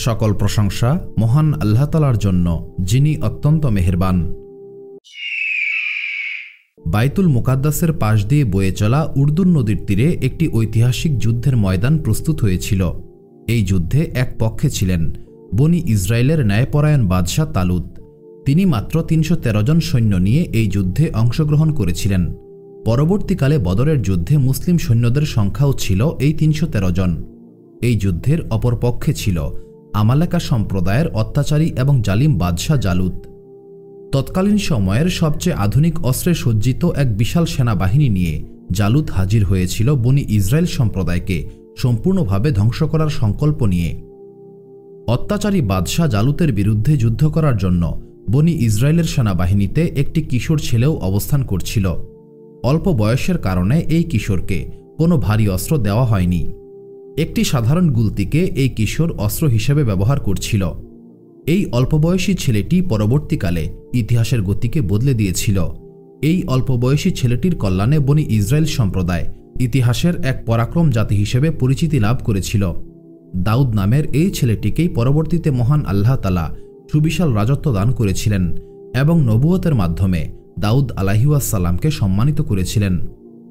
সকল প্রশংসা মহান আল্লাহ তালার জন্য, যিনি অত্যন্ত মেহেরবান। বাইতুল মুকাদ্দাসের পাশ দিয়ে বয়ে চলা উর্দুর নদীর তীরে একটি ঐতিহাসিক যুদ্ধের ময়দান প্রস্তুত হয়েছিল। এই যুদ্ধে এক পক্ষে ছিলেন বনি ইসরায়েলের ন্যায়পরায়ণ বাদশাহ তালুত তিনি মাত্র তিনশো তেরো জন সৈন্য নিয়ে এই যুদ্ধে অংশগ্রহণ করেছিলেন। পরবর্তীকালে বদরের যুদ্ধে মুসলিম সৈন্যদের সংখ্যাও ছিল এই তিনশো তেরো জন। এই যুদ্ধের অপর পক্ষে ছিল আমালেকা সম্প্রদায়ের অত্যাচারী এবং জালিম বাদশাহ জালুদ। তৎকালীন সময়ের সবচেয়ে আধুনিক অস্ত্রে সজ্জিত এক বিশাল সেনাবাহিনী নিয়ে জালুত হাজির হয়েছিল বনি ইসরায়েল সম্প্রদায়কে সম্পূর্ণভাবে ধ্বংস করার সংকল্প নিয়ে। অত্যাচারী বাদশাহ জালুতের বিরুদ্ধে যুদ্ধ করার জন্য বনি ইসরায়েলের সেনাবাহিনীতে একটি কিশোর ছেলেও অবস্থান করছিল। অল্প বয়সের কারণে এই কিশোরকে কোনো ভারী অস্ত্র দেওয়া হয়নি। একটি সাধারণ গুলতিকে এই কিশোর অস্ত্র হিসেবে ব্যবহার করছিল। এই অল্পবয়সী ছেলেটি পরবর্তীকালে ইতিহাসের গতিকে বদলে দিয়েছিল। এই অল্পবয়সী ছেলেটির কল্যাণে বনি ইসরায়েল সম্প্রদায় ইতিহাসের এক পরাক্রম জাতি হিসেবে পরিচিতি লাভ করেছিল। দাউদ নামের এই ছেলেটিকেই পরবর্তীতে মহান আল্লাহ তালা সুবিশাল রাজত্ব দান করেছিলেন এবং নবুয়তের মাধ্যমে দাউদ আলাহিউসাল্লামকে সম্মানিত করেছিলেন।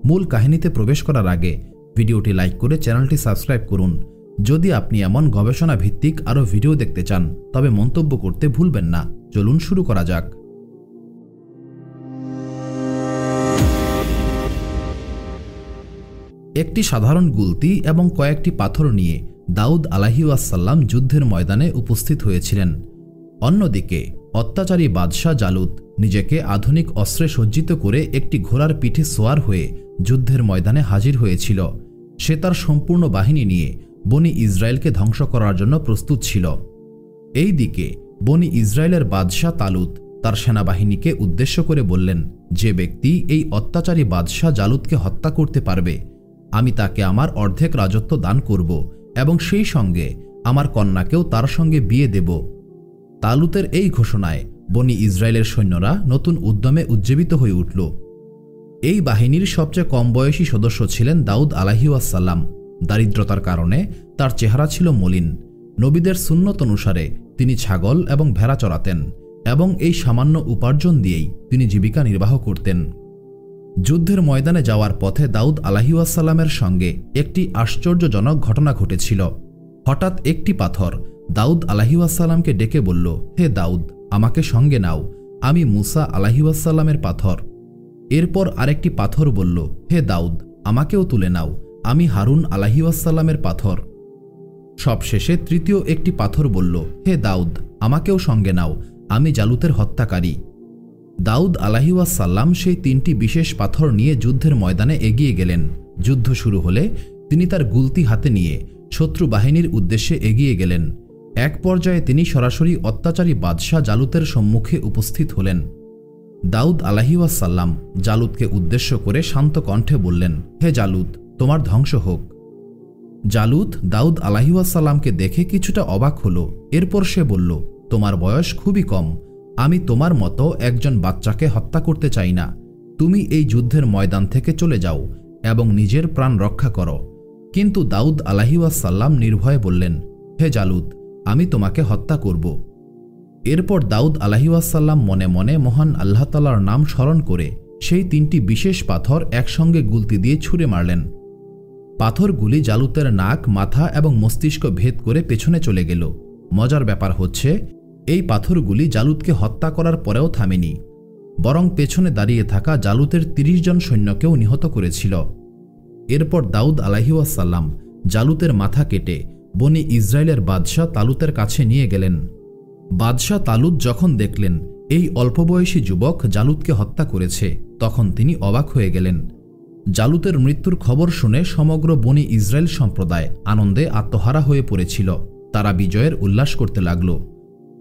মূল কাহিনীতে প্রবেশ করার আগে ভিডিওটি লাইক করে চ্যানেলটি সাবস্ক্রাইব করুন। যদি আপনি এমন গবেষণা ভিত্তিক আরও ভিডিও দেখতে চান, তবে মন্তব্য করতে ভুলবেন না। চলুন শুরু করা যাক। একটি সাধারণ গুলতি এবং কয়েকটি পাথর নিয়ে দাউদ আলাহিউসাল্লাম যুদ্ধের ময়দানে উপস্থিত হয়েছিলেন। অন্যদিকে, অত্যাচারী বাদশাহ জালুত নিজেকে আধুনিক অস্ত্রে সজ্জিত করে একটি ঘোড়ার পিঠে সোয়ার হয়ে যুদ্ধের ময়দানে হাজির হয়েছিল। সে তার সম্পূর্ণ বাহিনী নিয়ে বনি ইসরায়েলকে ধ্বংস করার জন্য প্রস্তুত ছিল। এই দিকে বনি ইসরায়েলের বাদশাহ তালুত তার সেনাবাহিনীকে উদ্দেশ্য করে বললেন, যে ব্যক্তি এই অত্যাচারী বাদশাহ জালুতকে হত্যা করতে পারবে, আমি তাকে আমার অর্ধেক রাজত্ব দান করব এবং সেই সঙ্গে আমার কন্যাকেও তার সঙ্গে বিয়ে দেব। তালুতের এই ঘোষণায় বনি ইসরায়েলের সৈন্যরা নতুন উদ্যমে উজ্জীবিত হয়ে উঠল। এই বাহিনীর সবচেয়ে কম বয়সী সদস্য ছিলেন দাউদ আলাহিউসাল্লাম দারিদ্রতার কারণে তার চেহারা ছিল মলিন। নবীদের সুন্নত অনুসারে তিনি ছাগল এবং ভেড়া চড়াতেন এবং এই সামান্য উপার্জন দিয়েই তিনি জীবিকা নির্বাহ করতেন। যুদ্ধের ময়দানে যাওয়ার পথে দাউদ আলাহিউসাল্লামের সঙ্গে একটি আশ্চর্যজনক ঘটনা ঘটেছিল। হঠাৎ একটি পাথর দাউদ আলাহিউসাল্লামকে ডেকে বলল, হে দাউদ, আমাকে সঙ্গে নাও। আমি মুসা আলাহিউসাল্লামের পাথর এরপর আরেকটি পাথর বলল, হে দাউদ, আমাকেও তুলে নাও, আমি হারুন আলাহিউসাল্লামের পাথর। সবশেষে তৃতীয় একটি পাথর বলল, হে দাউদ, আমাকেও সঙ্গে নাও, আমি জালুতের হত্যাকারী। দাউদ আলাহিউসাল্লাম সেই তিনটি বিশেষ পাথর নিয়ে যুদ্ধের ময়দানে এগিয়ে গেলেন। যুদ্ধ শুরু হলে তিনি তার গুলতি হাতে নিয়ে শত্রু বাহিনীর উদ্দেশ্যে এগিয়ে গেলেন। এক পর্যায়ে তিনি সরাসরি অত্যাচারী বাদশাহ জালুতের সম্মুখে উপস্থিত হলেন। দাউদ আলাহিউসাল্লাম জালুদকে উদ্দেশ্য করে শান্ত কণ্ঠে বললেন, হে জালুদ, তোমার ধ্বংস হোক। জালুদ দাউদ আলাহিউসাল্লামকে দেখে কিছুটা অবাক হল। এরপর সে বলল, তোমার বয়স খুবই কম। আমি তোমার মতো একজন বাচ্চাকে হত্যা করতে চাই না। তুমি এই যুদ্ধের ময়দান থেকে চলে যাও এবং নিজের প্রাণ রক্ষা করো। কিন্তু দাউদ আলাহিউসাল্লাম নির্ভয়ে বললেন, হে জালুদ, আমি তোমাকে হত্যা করব। এরপর দাউদ আলাহিউসাল্লাম মনে মনে মহান আল্লাহ তালার নাম স্মরণ করে সেই তিনটি বিশেষ পাথর একসঙ্গে গুলতি দিয়ে ছুঁড়ে মারলেন। পাথরগুলি জালুতের নাক, মাথা এবং মস্তিষ্ক ভেদ করে পেছনে চলে গেল। মজার ব্যাপার হচ্ছে, এই পাথরগুলি জালুতকে হত্যা করার পরেও থামেনি। বরং পেছনে দাঁড়িয়ে থাকা জালুতের ৩০ জন সৈন্যকেও নিহত করেছিল। এরপর দাউদ আলাহিউসাল্লাম জালুতের মাথা কেটে বনি ইসরায়েলের বাদশাহ তালুতের কাছে নিয়ে গেলেন। বাদশাহ তালুদ যখন দেখলেন, এই অল্পবয়সী যুবক জালুতকে হত্যা করেছে, তখন তিনি অবাক হয়ে গেলেন। জালুতের মৃত্যুর খবর শুনে সমগ্র বনি ইসরায়েল সম্প্রদায় আনন্দে আত্মহারা হয়ে পড়েছিল। তারা বিজয়ের উল্লাস করতে লাগল।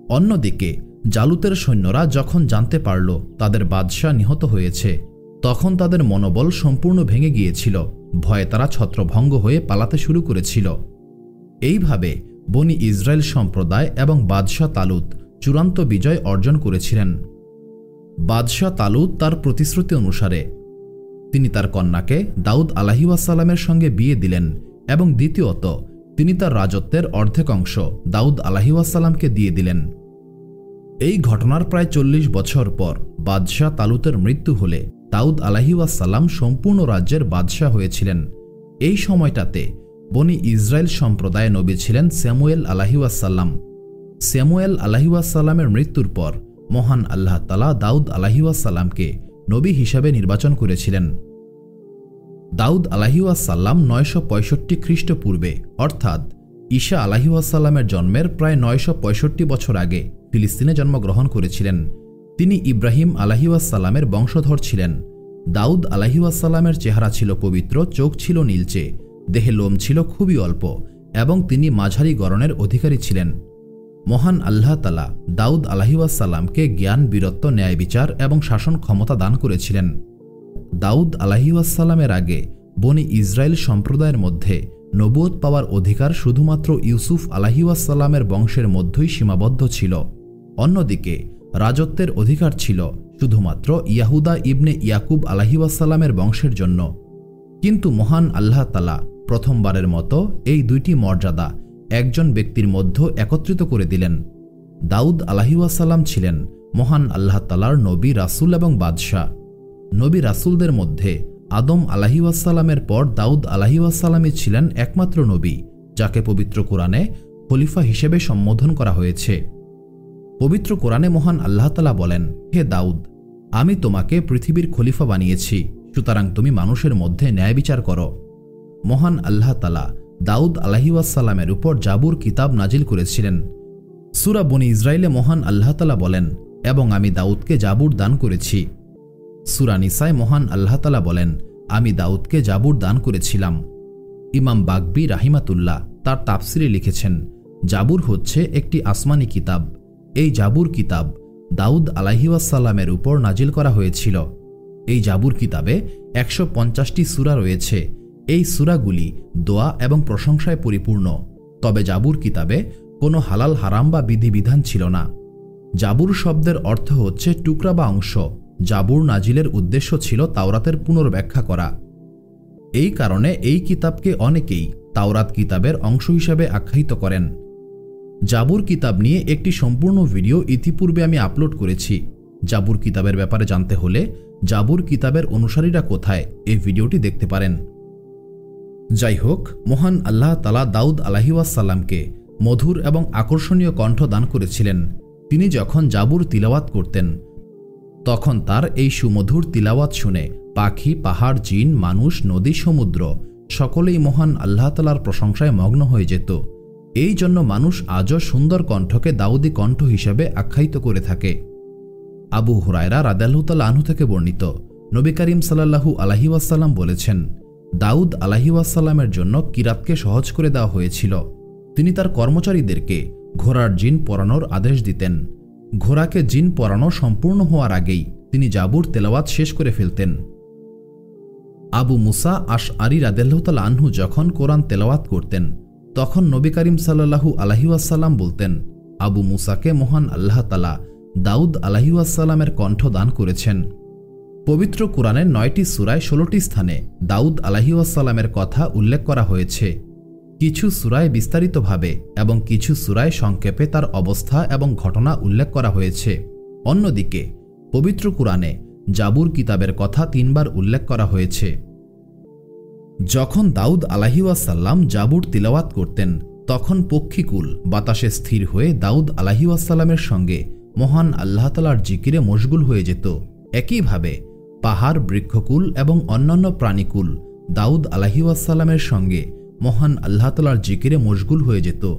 অন্যদিকে জালুতের সৈন্যরা যখন জানতে পারল তাদের বাদশাহ নিহত হয়েছে, তখন তাদের মনোবল সম্পূর্ণ ভেঙে গিয়েছিল। ভয়ে তারা ছত্রভঙ্গ হয়ে পালাতে শুরু করেছিল। এইভাবে বনি ইসরায়েল সম্প্রদায় এবং বাদশাহ তালুত চূড়ান্ত বিজয় অর্জন করেছিলেন। বাদশাহ তালুত তার প্রতিশ্রুতি অনুসারে তিনি তার কন্যাকে দাউদ আলাহিউসাল্লামের সঙ্গে বিয়ে দিলেন এবং দ্বিতীয়ত তিনি তার রাজত্বের অর্ধেক অংশ দাউদ আলাহিউসাল্লামকে দিয়ে দিলেন। এই ঘটনার প্রায় চল্লিশ বছর পর বাদশাহ তালুতের মৃত্যু হলে দাউদ আলাহিউসাল্লাম সম্পূর্ণ রাজ্যের বাদশাহ হয়েছিলেন। এই সময়টাতে বনি ইসরায়েল সম্প্রদায়ে নবী ছিলেন স্যামুয়েল আলাহিউসাল্লাম স্যামুয়েল আলাহিউসাল্লামের মৃত্যুর পর মহান আল্লাহ তালা দাউদ আলাহিউসাল্লামকে নবী হিসাবে নির্বাচন করেছিলেন। দাউদ আলাহিউসাল্লাম নয়শো পঁয়ষট্টি খ্রিস্টপূর্বে, অর্থাৎ ঈশা আলাহিউসাল্লামের জন্মের প্রায় নয়শো পঁয়ষট্টি বছর আগে ফিলিস্তিনে জন্মগ্রহণ করেছিলেন। তিনি ইব্রাহিম আলাহিউসাল্লামের বংশধর ছিলেন। দাউদ আলাহিউসাল্লামের চেহারা ছিল পবিত্র, চোখ ছিল নীলচে দেহে লোম ছিল খুবই অল্প এবং তিনি মাঝারি গরণের অধিকারী ছিলেন। মহান আল্লাহ তালা দাউদ আলাহিউসাল্লামকে জ্ঞান, বীরত্ব, ন্যায় বিচার এবং শাসন ক্ষমতা দান করেছিলেন। দাউদ আলাহিউসাল্লামের আগে বনি ইসরায়েল সম্প্রদায়ের মধ্যে নবুয়ত পাওয়ার অধিকার শুধুমাত্র ইউসুফ আলাহিউসাল্লামের বংশের মধ্যেই সীমাবদ্ধ ছিল। অন্যদিকে রাজত্বের অধিকার ছিল শুধুমাত্র ইয়াহুদা ইবনে ইয়াকুব আলাহিউসাল্লামের বংশের জন্য। কিন্তু মহান আল্লাহ তালা প্রথমবারের মতো এই দুইটি মর্যাদা একজন ব্যক্তির মধ্যে একত্রিত করে দিলেন। দাউদ আলাহিউসাল্লাম ছিলেন মহান আল্লাহ তালার নবী রাসুল এবং বাদশাহ। নবী রাসুলদের মধ্যে আদম আলাহিউসাল্লামের পর দাউদ আলাহিউসাল্লামই ছিলেন একমাত্র নবী, যাকে পবিত্র কোরআনে খলিফা হিসেবে সম্বোধন করা হয়েছে। পবিত্র কোরআনে মহান আল্লাহ তালা বলেন, হে দাউদ, আমি তোমাকে পৃথিবীর খলিফা বানিয়েছি, সুতরাং তুমি মানুষের মধ্যে ন্যায় বিচার করো। মহান আল্লাহ তালা দাউদ আলাহিউসাল্লামের উপর জাবুর কিতাব নাজিল করেছিলেন। সুরা বনি ইসরায়েলে মহান আল্লাহ তালা বলেন, এবং আমি দাউদকে জাবুর দান করেছি। সুরা নিসায় মহান আল্লাহ তালা বলেন, আমি দাউদকে জাবুর দান করেছিলাম। ইমাম বাগবি রাহিমাতুল্লাহ তার তাফসিরে লিখেছেন, জাবুর হচ্ছে একটি আসমানি কিতাব। এই জাবুর কিতাব দাউদ আলাহিউসাল্লামের উপর নাজিল করা হয়েছিল। এই জাবুর কিতাবে একশো পঞ্চাশটি সুরা রয়েছে। এই সুরাগুলি দোয়া এবং প্রশংসায় পরিপূর্ণ। তবে জাবুর কিতাবে কোনো হালাল হারাম বা বিধিবিধান ছিল না। জাবুর শব্দের অর্থ হচ্ছে টুকরা বা অংশ। জাবুর নাজিলের উদ্দেশ্য ছিল তাওরাতের পুনর্ব্যাখ্যা করা। এই কারণে এই কিতাবকে অনেকেই তাওরাত কিতাবের অংশ হিসাবে আখ্যায়িত করেন। জাবুর কিতাব নিয়ে একটি সম্পূর্ণ ভিডিও ইতিপূর্বে আমি আপলোড করেছি। জাবুর কিতাবের ব্যাপারে জানতে হলে জাবুর কিতাবের অনুসারীরা কোথায় এই ভিডিওটি দেখতে পারেন। যাই হোক মহান আল্লাহ তালা দাউদ আলাহিউসাল্লামকে মধুর এবং আকর্ষণীয় কণ্ঠ দান করেছিলেন। তিনি যখন জাবুর তিলাওয়াত করতেন, তখন তার এই সুমধুর তিলাওয়াত শুনে পাখি, পাহাড়, জিন, মানুষ, নদী, সমুদ্র সকলেই মহান আল্লাহ তালার প্রশংসায় মগ্ন হয়ে যেত। এই জন্য মানুষ আজও সুন্দর কণ্ঠকে দাউদি কণ্ঠ হিসেবে আখ্যায়িত করে থাকে। আবু হুরায়রা রাদাল্লাহতাল আনহু থেকে বর্ণিত, নবী করিম সাল্লাহু আলাহিউসাল্লাম বলেছেন দাউদ আলাহিউসাল্লামের জন্য কিরাতকে সহজ করে দেওয়া হয়েছিল। তিনি তার কর্মচারীদেরকে ঘোড়ার জিন পরানোর আদেশ দিতেন। ঘোড়াকে জিন পরানো সম্পূর্ণ হওয়ার আগেই তিনি জাবুর তেলাওয়াত শেষ করে ফেলতেন। আবু মুসা আশ আরি রাদেল্লাহতাল আনহু যখন কোরআন তেলাওয়াত করতেন, তখন নবী করিম সাল্লাহু আলহিউসাল্লাম বলতেন, আবু মুসাকে মহান আল্লাহ তালা দাউদ আলাহিউসাল্লামের কণ্ঠ দান করেছেন। পবিত্র কোরআনের নয়টি সুরায় ষোলোটি স্থানে দাউদ আলাহিউসাল্লামের কথা উল্লেখ করা হয়েছে। কিছু সুরায় বিস্তারিতভাবে এবং কিছু সুরায় সংক্ষেপে তার অবস্থা এবং ঘটনা উল্লেখ করা হয়েছে। অন্যদিকে, পবিত্র কোরআনে জাবুর কিতাবের কথা তিনবার উল্লেখ করা হয়েছে। যখন দাউদ আলাহিউসাল্লাম জাবুর তিলাওয়াত করতেন, তখন পক্ষীকুল বাতাসে স্থির হয়ে দাউদ আলাহিউসাল্লামের সঙ্গে মহান আল্লাহতালার জিকিরে মশগুল হয়ে যেত। একইভাবে পাহাড়, বৃক্ষকুল এবং অন্যান্য প্রাণীকুল দাউদ আলাহিউসাল্লামের সঙ্গে মহান আল্লাহতালার জিকিরে মশগুল হয়ে যেত।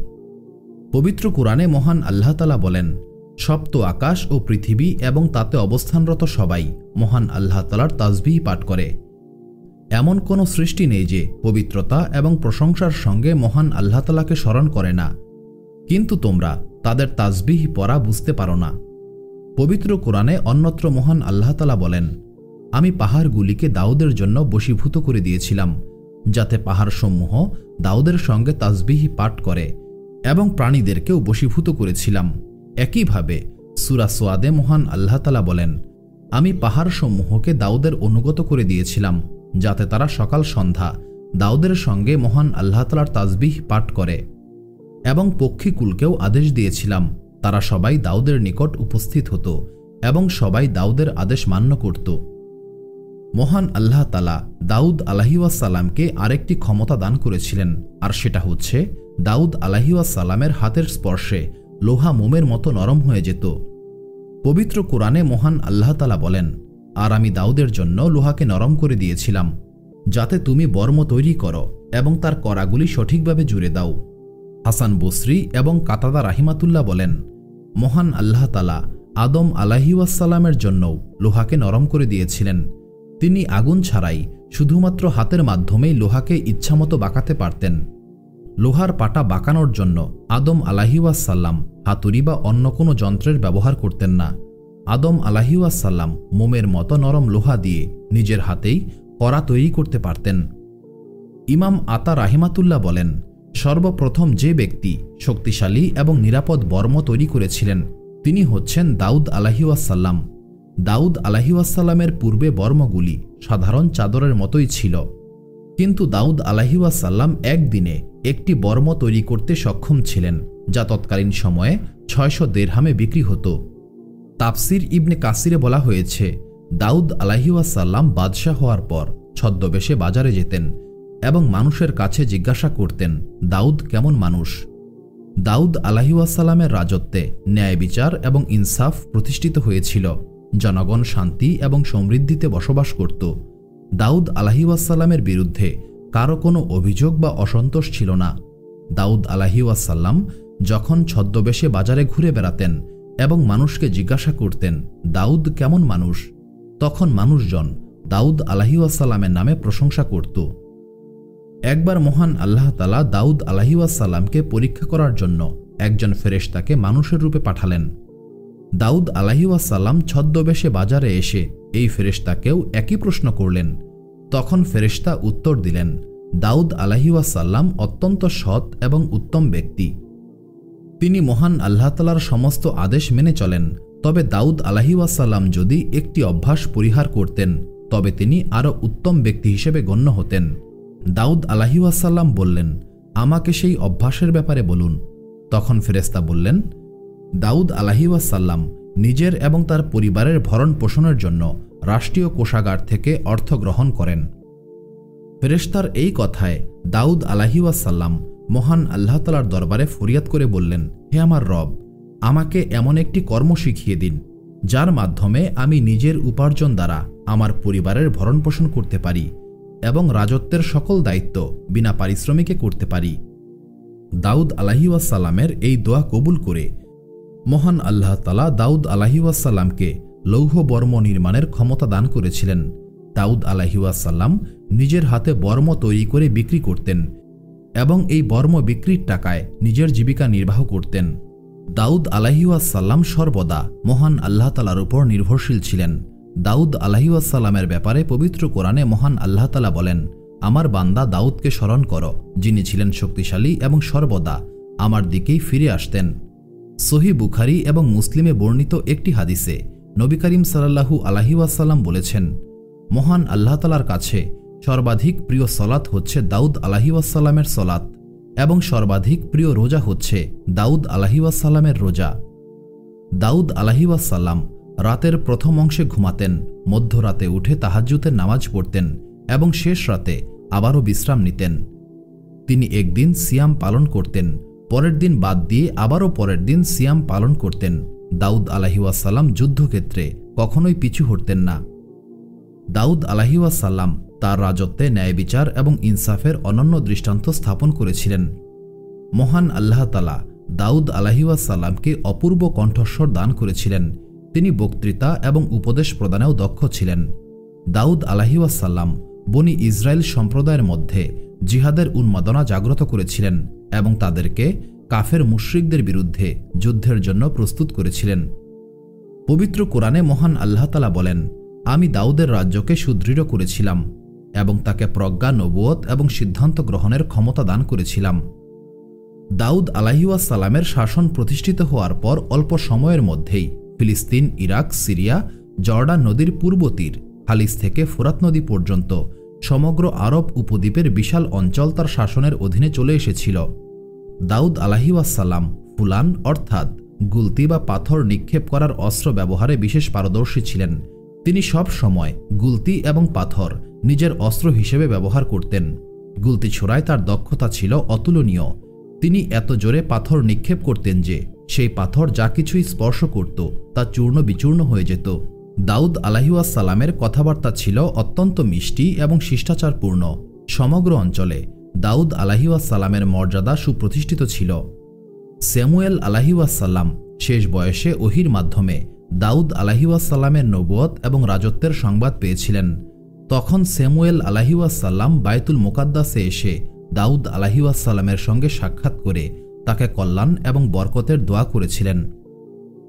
পবিত্র কোরআনে মহান আল্লাহতালা বলেন, সপ্ত আকাশ ও পৃথিবী এবং তাতে অবস্থানরত সবাই মহান আল্লাহতালার তাজবিহি পাঠ করে। এমন কোনো সৃষ্টি নেই যে পবিত্রতা এবং প্রশংসার সঙ্গে মহান আল্লাহতালাকে স্মরণ করে না। কিন্তু তোমরা তাদের তাজবিহি পড়া বুঝতে পারো না। পবিত্র কোরআনে অন্যত্র মহান আল্লাহতালা বলেন আমি পাহাড়গুলিকে দাউদের জন্য বশীভূত করে দিয়েছিলাম, যাতে পাহাড়সমূহ দাউদের সঙ্গে তাজবিহি পাঠ করে এবং প্রাণীদেরকেও বশীভূত করেছিলাম। একইভাবে সুরা সোয়াদে মহান আল্লাহতালা বলেন, আমি পাহাড়সমূহকে দাউদের অনুগত করে দিয়েছিলাম, যাতে তারা সকাল সন্ধ্যা দাউদের সঙ্গে মহান আল্লাহ তালার তাজবিহ পাঠ করে এবং পক্ষীকুলকেও আদেশ দিয়েছিলাম, তারা সবাই দাউদের নিকট উপস্থিত হতো এবং সবাই দাউদের আদেশ মান্য করত। মহান আল্লাহ তালা দাউদ আলাহিউসাল্লামকে আরেকটি ক্ষমতা দান করেছিলেন, আর সেটা হচ্ছে দাউদ আলাহিউসাল্লামের হাতের স্পর্শে লোহা মোমের মতো নরম হয়ে যেত। পবিত্র কোরআনে মহান আল্লাহ তালা বলেন, আর আমি দাউদের জন্য লোহাকে নরম করে দিয়েছিলাম, যাতে তুমি বর্ম তৈরি করো এবং তার করাগুলি সঠিকভাবে জুড়ে দাও। হাসান বসরি এবং কাতাদা রাহিমাতুল্লাহ বলেন, মহান আল্লাহ তালা আদম আলাহিউসাল্লামের জন্যও লোহাকে নরম করে দিয়েছিলেন তিনি আগুন ছাড়াই শুধুমাত্র হাতের মাধ্যমেই লোহাকে ইচ্ছামতো বাঁকাতে পারতেন। লোহার পাটা বাঁকানোর জন্য আদম আলাহিউসাল্লাম হাতুড়ি বা অন্য কোনো যন্ত্রের ব্যবহার করতেন না। আদম আলাহিউসাল্লাম মোমের মতো নরম লোহা দিয়ে নিজের হাতেই করা তৈরি করতে পারতেন। ইমাম আতা রাহিমাতুল্লাহ বলেন, সর্বপ্রথম যে ব্যক্তি শক্তিশালী এবং নিরাপদ বর্ম তৈরি করেছিলেন, তিনি হচ্ছেন দাউদ আলাহিউসাল্লাম দাউদ আলাহিউসাল্লামের পূর্বে বর্মগুলি সাধারণ চাদরের মতোই ছিল। কিন্তু দাউদ আলাহিউসাল্লাম একদিনে একটি বর্ম তৈরি করতে সক্ষম ছিলেন, যা তৎকালীন সময়ে ছয়শো দেড়হামে বিক্রি হতো। তাফসির ইবনে কাসিরে বলা হয়েছে, দাউদ আলাহিউসাল্লাম বাদশাহ হওয়ার পর ছদ্মবেশে বাজারে যেতেন এবং মানুষের কাছে জিজ্ঞাসা করতেন, দাউদ কেমন মানুষ? দাউদ আলাহিউসাল্লামের রাজত্বে ন্যায় বিচার এবং ইনসাফ প্রতিষ্ঠিত হয়েছিল। জনগণ শান্তি এবং সমৃদ্ধিতে বসবাস করত। দাউদ আলাহিউসাল্লামের বিরুদ্ধে কারও কোনো অভিযোগ বা অসন্তোষ ছিল না। দাউদ আলাহিউসাল্লাম যখন ছদ্মবেশে বাজারে ঘুরে বেড়াতেন এবং মানুষকে জিজ্ঞাসা করতেন, দাউদ কেমন মানুষ? তখন মানুষজন দাউদ আলাহিউসাল্লামের নামে প্রশংসা করত। একবার মহান আল্লাহ তালা দাউদ আলাহিউসাল্লামকে পরীক্ষা করার জন্য একজন ফেরেশতাকে মানুষের রূপে পাঠালেন। দাউদ আলাহিউসাল্লাম ছদ্মবেশে বাজারে এসে এই ফেরেশতাকেও একই প্রশ্ন করলেন। তখন ফেরেশতা উত্তর দিলেন, দাউদ আলাহিউসাল্লাম অত্যন্ত সৎ এবং উত্তম ব্যক্তি। তিনি মহান আল্লাহ তালার সমস্ত আদেশ মেনে চলেন। তবে দাউদ আলাহিউসাল্লাম যদি একটি অভ্যাস পরিহার করতেন, তবে তিনি আরও উত্তম ব্যক্তি হিসেবে গণ্য হতেন। দাউদ আলাহিউসাল্লাম বললেন, আমাকে সেই অভ্যাসের ব্যাপারে বলুন। তখন ফেরেস্তা বললেন দাউদ আলাহিউসাল্লাম নিজের এবং তার পরিবারের ভরণ পোষণের জন্য রাষ্ট্রীয় কোষাগার থেকে অর্থ গ্রহণ করেন। ফেরেস্তার এই কথায় দাউদ আলাহিউসাল্লাম মহান আল্লাহতালার দরবারে ফরিয়াদ করে বললেন, হে আমার রব, আমাকে এমন একটি কর্ম শিখিয়ে দিন, যার মাধ্যমে আমি নিজের উপার্জন দ্বারা আমার পরিবারের ভরণ পোষণ করতে পারি এবং রাজত্বের সকল দায়িত্ব বিনা পারিশ্রমিকে করতে পারি। দাউদ আলাহিউসাল্লামের এই দোয়া কবুল করে মহান আল্লাহ তালা দাউদ আলাহিউসাল্লামকে লৌহ বর্ম নির্মাণের ক্ষমতা দান করেছিলেন। দাউদ আলাহিউসাল্লাম নিজের হাতে বর্ম তৈরি করে বিক্রি করতেন এবং এই বর্ম বিক্রির টাকায় নিজের জীবিকা নির্বাহ করতেন। দাউদ আলাহিউসাল্লাম সর্বদা মহান আল্লাহ তালার উপর নির্ভরশীল ছিলেন। দাউদ আলাহিউসাল্লামের ব্যাপারে পবিত্র কোরআনে মহান আল্লাহ তালা বলেন, আমার বান্দা দাউদকে স্মরণ করো, যিনি ছিলেন শক্তিশালী এবং সর্বদা আমার দিকেই ফিরে আসতেন। সহি বুখারি এবং মুসলিমে বর্ণিত একটি হাদিসে নবী করিম সাল্লাহু আলাহিউসাল্লাম বলেছেন, মহান আল্লাহ তালার কাছে সর্বাধিক প্রিয় সলাৎ হচ্ছে দাউদ আলাহিউসাল্লামের সলাৎ এবং সর্বাধিক প্রিয় রোজা হচ্ছে দাউদ আলাহিউসাল্লামের রোজা। দাউদ আলাহিউসাল্লাম রাতের প্রথম অংশে ঘুমাতেন, মধ্যরাতে উঠে তাহাজ্জুতের নামাজ পড়তেন এবং শেষ রাতে আবারও বিশ্রাম নিতেন। তিনি একদিন সিয়াম পালন করতেন পরের দিন বাদ দিয়ে আবারও পরের দিন সিয়াম পালন করতেন। দাউদ আলাহিউসাল্লাম যুদ্ধক্ষেত্রে কখনোই পিছু হটতেন না। দাউদ আলাহিউসাল্লাম তার রাজত্বে ন্যায় বিচার এবং ইনসাফের অনন্য দৃষ্টান্ত স্থাপন করেছিলেন। মহান আল্লাহ তালা দাউদ আলাহিউসাল্লামকে অপূর্ব কণ্ঠস্বর দান করেছিলেন। তিনি বক্তৃতা এবং উপদেশ প্রদানেও দক্ষ ছিলেন। দাউদ আলাহিউসাল্লাম বনি ইসরায়েল সম্প্রদায়ের মধ্যে জিহাদের উন্মাদনা জাগ্রত করেছিলেন। এবং তাদেরকে কাফের মুশ্রিকদের বিরুদ্ধে যুদ্ধের জন্য প্রস্তুত করেছিলেন। পবিত্র কোরআনে মহান আল্লাহ তালা বলেন, আমি দাউদের রাজ্যকে সুদৃঢ় করেছিলাম এবং তাকে প্রজ্ঞা নবুয়ত এবং সিদ্ধান্ত গ্রহণের ক্ষমতা দান করেছিলাম। দাউদ আলাহিউসালামের শাসন প্রতিষ্ঠিত হওয়ার পর অল্প সময়ের মধ্যেই ফিলিস্তিন, ইরাক, সিরিয়া, জর্ডান নদীর পূর্ব তীর হালিস থেকে ফোরাত নদী পর্যন্ত সমগ্র আরব উপদ্বীপের বিশাল অঞ্চল তার শাসনের অধীনে চলে এসেছিল। দাউদ আলাহিউসাল্লাম ফুলান অর্থাৎ গুলতি বা পাথর নিক্ষেপ করার অস্ত্র ব্যবহারে বিশেষ পারদর্শী ছিলেন। তিনি সব সময় গুলতি এবং পাথর নিজের অস্ত্র হিসেবে ব্যবহার করতেন। গুলতি ছোড়ায় তার দক্ষতা ছিল অতুলনীয়। তিনি এত জোরে পাথর নিক্ষেপ করতেন যে সেই পাথর যা কিছুই স্পর্শ করত তা চূর্ণ বিচূর্ণ হয়ে যেত। দাউদ আলাহিউসালামের কথাবার্তা ছিল অত্যন্ত মিষ্টি এবং শিষ্টাচারপূর্ণ। সমগ্র অঞ্চলে দাউদ আলাহিউসালামের মর্যাদা সুপ্রতিষ্ঠিত ছিল। স্যামুয়েল আলাহিউসাল্লাম শেষ বয়সে ওহির মাধ্যমে দাউদ আলাহিউসাল্লামের নবুয়ত এবং রাজত্বের সংবাদ পেয়েছিলেন। তখন স্যামুয়েল আলাহিউসাল্লাম বায়তুল মোকাদ্দাসে এসে দাউদ আলাহিউসাল্লামের সঙ্গে সাক্ষাৎ করে তাকে কল্যাণ এবং বরকতের দোয়া করেছিলেন।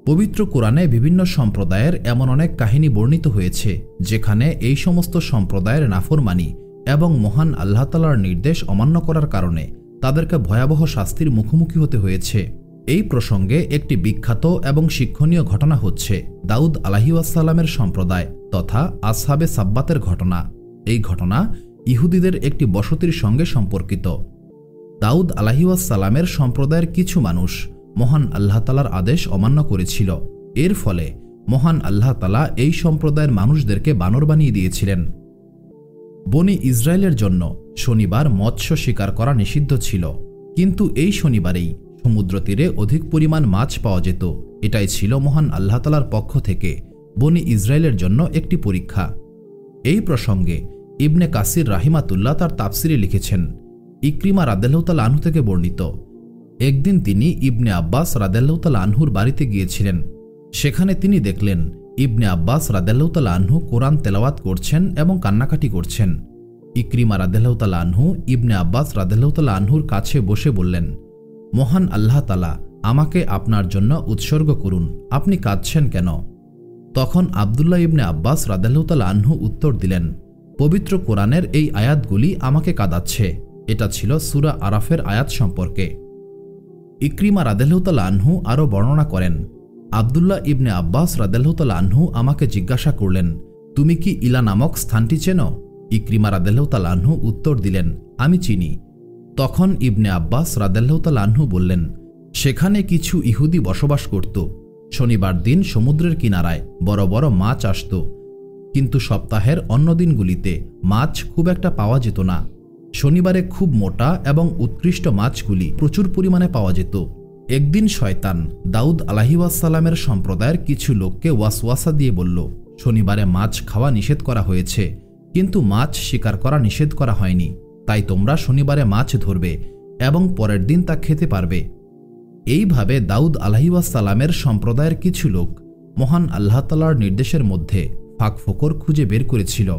পবিত্র কোরআনে বিভিন্ন সম্প্রদায়ের এমন অনেক কাহিনী বর্ণিত হয়েছে, যেখানে এই সমস্ত সম্প্রদায়ের নাফরমানি এবং মহান আল্লাহতালার নির্দেশ অমান্য করার কারণে তাদেরকে ভয়াবহ শাস্তির মুখোমুখি হতে হয়েছে। এই প্রসঙ্গে একটি বিখ্যাত এবং শিক্ষণীয় ঘটনা হচ্ছে দাউদ আলাহিউসাল্লামের সম্প্রদায় তথা আসহাবে সাব্বাতের ঘটনা। এই ঘটনা ইহুদিদের একটি বসতির সঙ্গে সম্পর্কিত। দাউদ আলাহিউসাল্লামের সম্প্রদায়ের কিছু মানুষ মহান আল্লাহতালার আদেশ অমান্য করেছিল। এর ফলে মহান আল্লাহতালা এই সম্প্রদায়ের মানুষদেরকে বানর বানিয়ে দিয়েছিলেন। বনি ইসরায়েলের জন্য শনিবার মৎস্য শিকার করা নিষিদ্ধ ছিল। কিন্তু এই শনিবারেই সমুদ্র তীরে অধিক পরিমাণ মাছ পাওয়া যেত। এটাই ছিল মহান আল্লাহতালার পক্ষ থেকে বনি ইসরায়েলের জন্য একটি পরীক্ষা। এই প্রসঙ্গে ইবনে কাসির রাহিমাতুল্লাহ তার তাফসিরে লিখেছেন, ইক্রিমা রাদেল্লাহতাল আনহু থেকে বর্ণিত একদিন তিনি ইবনে আব্বাস রাদেল্লাহতাল আনহুর বাড়িতে গিয়েছিলেন। সেখানে তিনি দেখলেন, ইবনে আব্বাস রাদেল্লাহতাল আনহু কোরআন তেলাওয়াত করছেন এবং কান্নাকাটি করছেন। ইক্রিমা রাদেল্লাহতাল আনহু ইবনে আব্বাস রাদেল্লাহতাল আনহুর কাছে বসে বললেন, মহান আল্লাহ তালা আমাকে আপনার জন্য উৎসর্গ করুন। আপনি কাঁদছেন কেন? তখন আবদুল্লাহ ইবনে আব্বাস রাদেল্লাহতাল আনহু উত্তর দিলেন, পবিত্র কোরআনের এই আয়াতগুলি আমাকে কাঁদাচ্ছে। এটা ছিল সুরা আরাফের আয়াত সম্পর্কে। ইক্রিমা রাদেলহতাল আনহু আরও বর্ণনা করেন, আবদুল্লাহ ইবনে আব্বাস রাদেলহতাল আনহু আমাকে জিজ্ঞাসা করলেন, তুমি কি ইলা নামক স্থানটি চেনো? ইক্রিমা রাদেলহতাল আনহু উত্তর দিলেন, আমি চিনি। তখন ইবনে আব্বাস রাদেল্লাহতাল আনহু বললেন, সেখানে কিছু ইহুদি বসবাস করত। শনিবার দিন সমুদ্রের কিনারায় বড় বড় মাছ আসত। কিন্তু সপ্তাহের অন্য দিনগুলিতে মাছ খুব একটা পাওয়া যেত না। শনিবারে খুব মোটা এবং উৎকৃষ্ট মাছগুলি প্রচুর পরিমাণে পাওয়া যেত। একদিন শয়তান দাউদ আলাহিউসালামের সম্প্রদায়ের কিছু লোককে ওয়াসওয়াসা দিয়ে বলল, শনিবারে মাছ খাওয়া নিষেধ করা হয়েছে, কিন্তু মাছ শিকার করা নিষেধ করা হয়নি। তাই তোমরা শনিবারে মাছ ধরবে এবং পরের দিন তা খেতে পারবে। এইভাবে দাউদ আলাহিউসালামের সম্প্রদায়ের কিছু লোক মহান আল্লাহতালার নির্দেশের মধ্যে ফাঁক ফোকর খুঁজে বের করেছিল।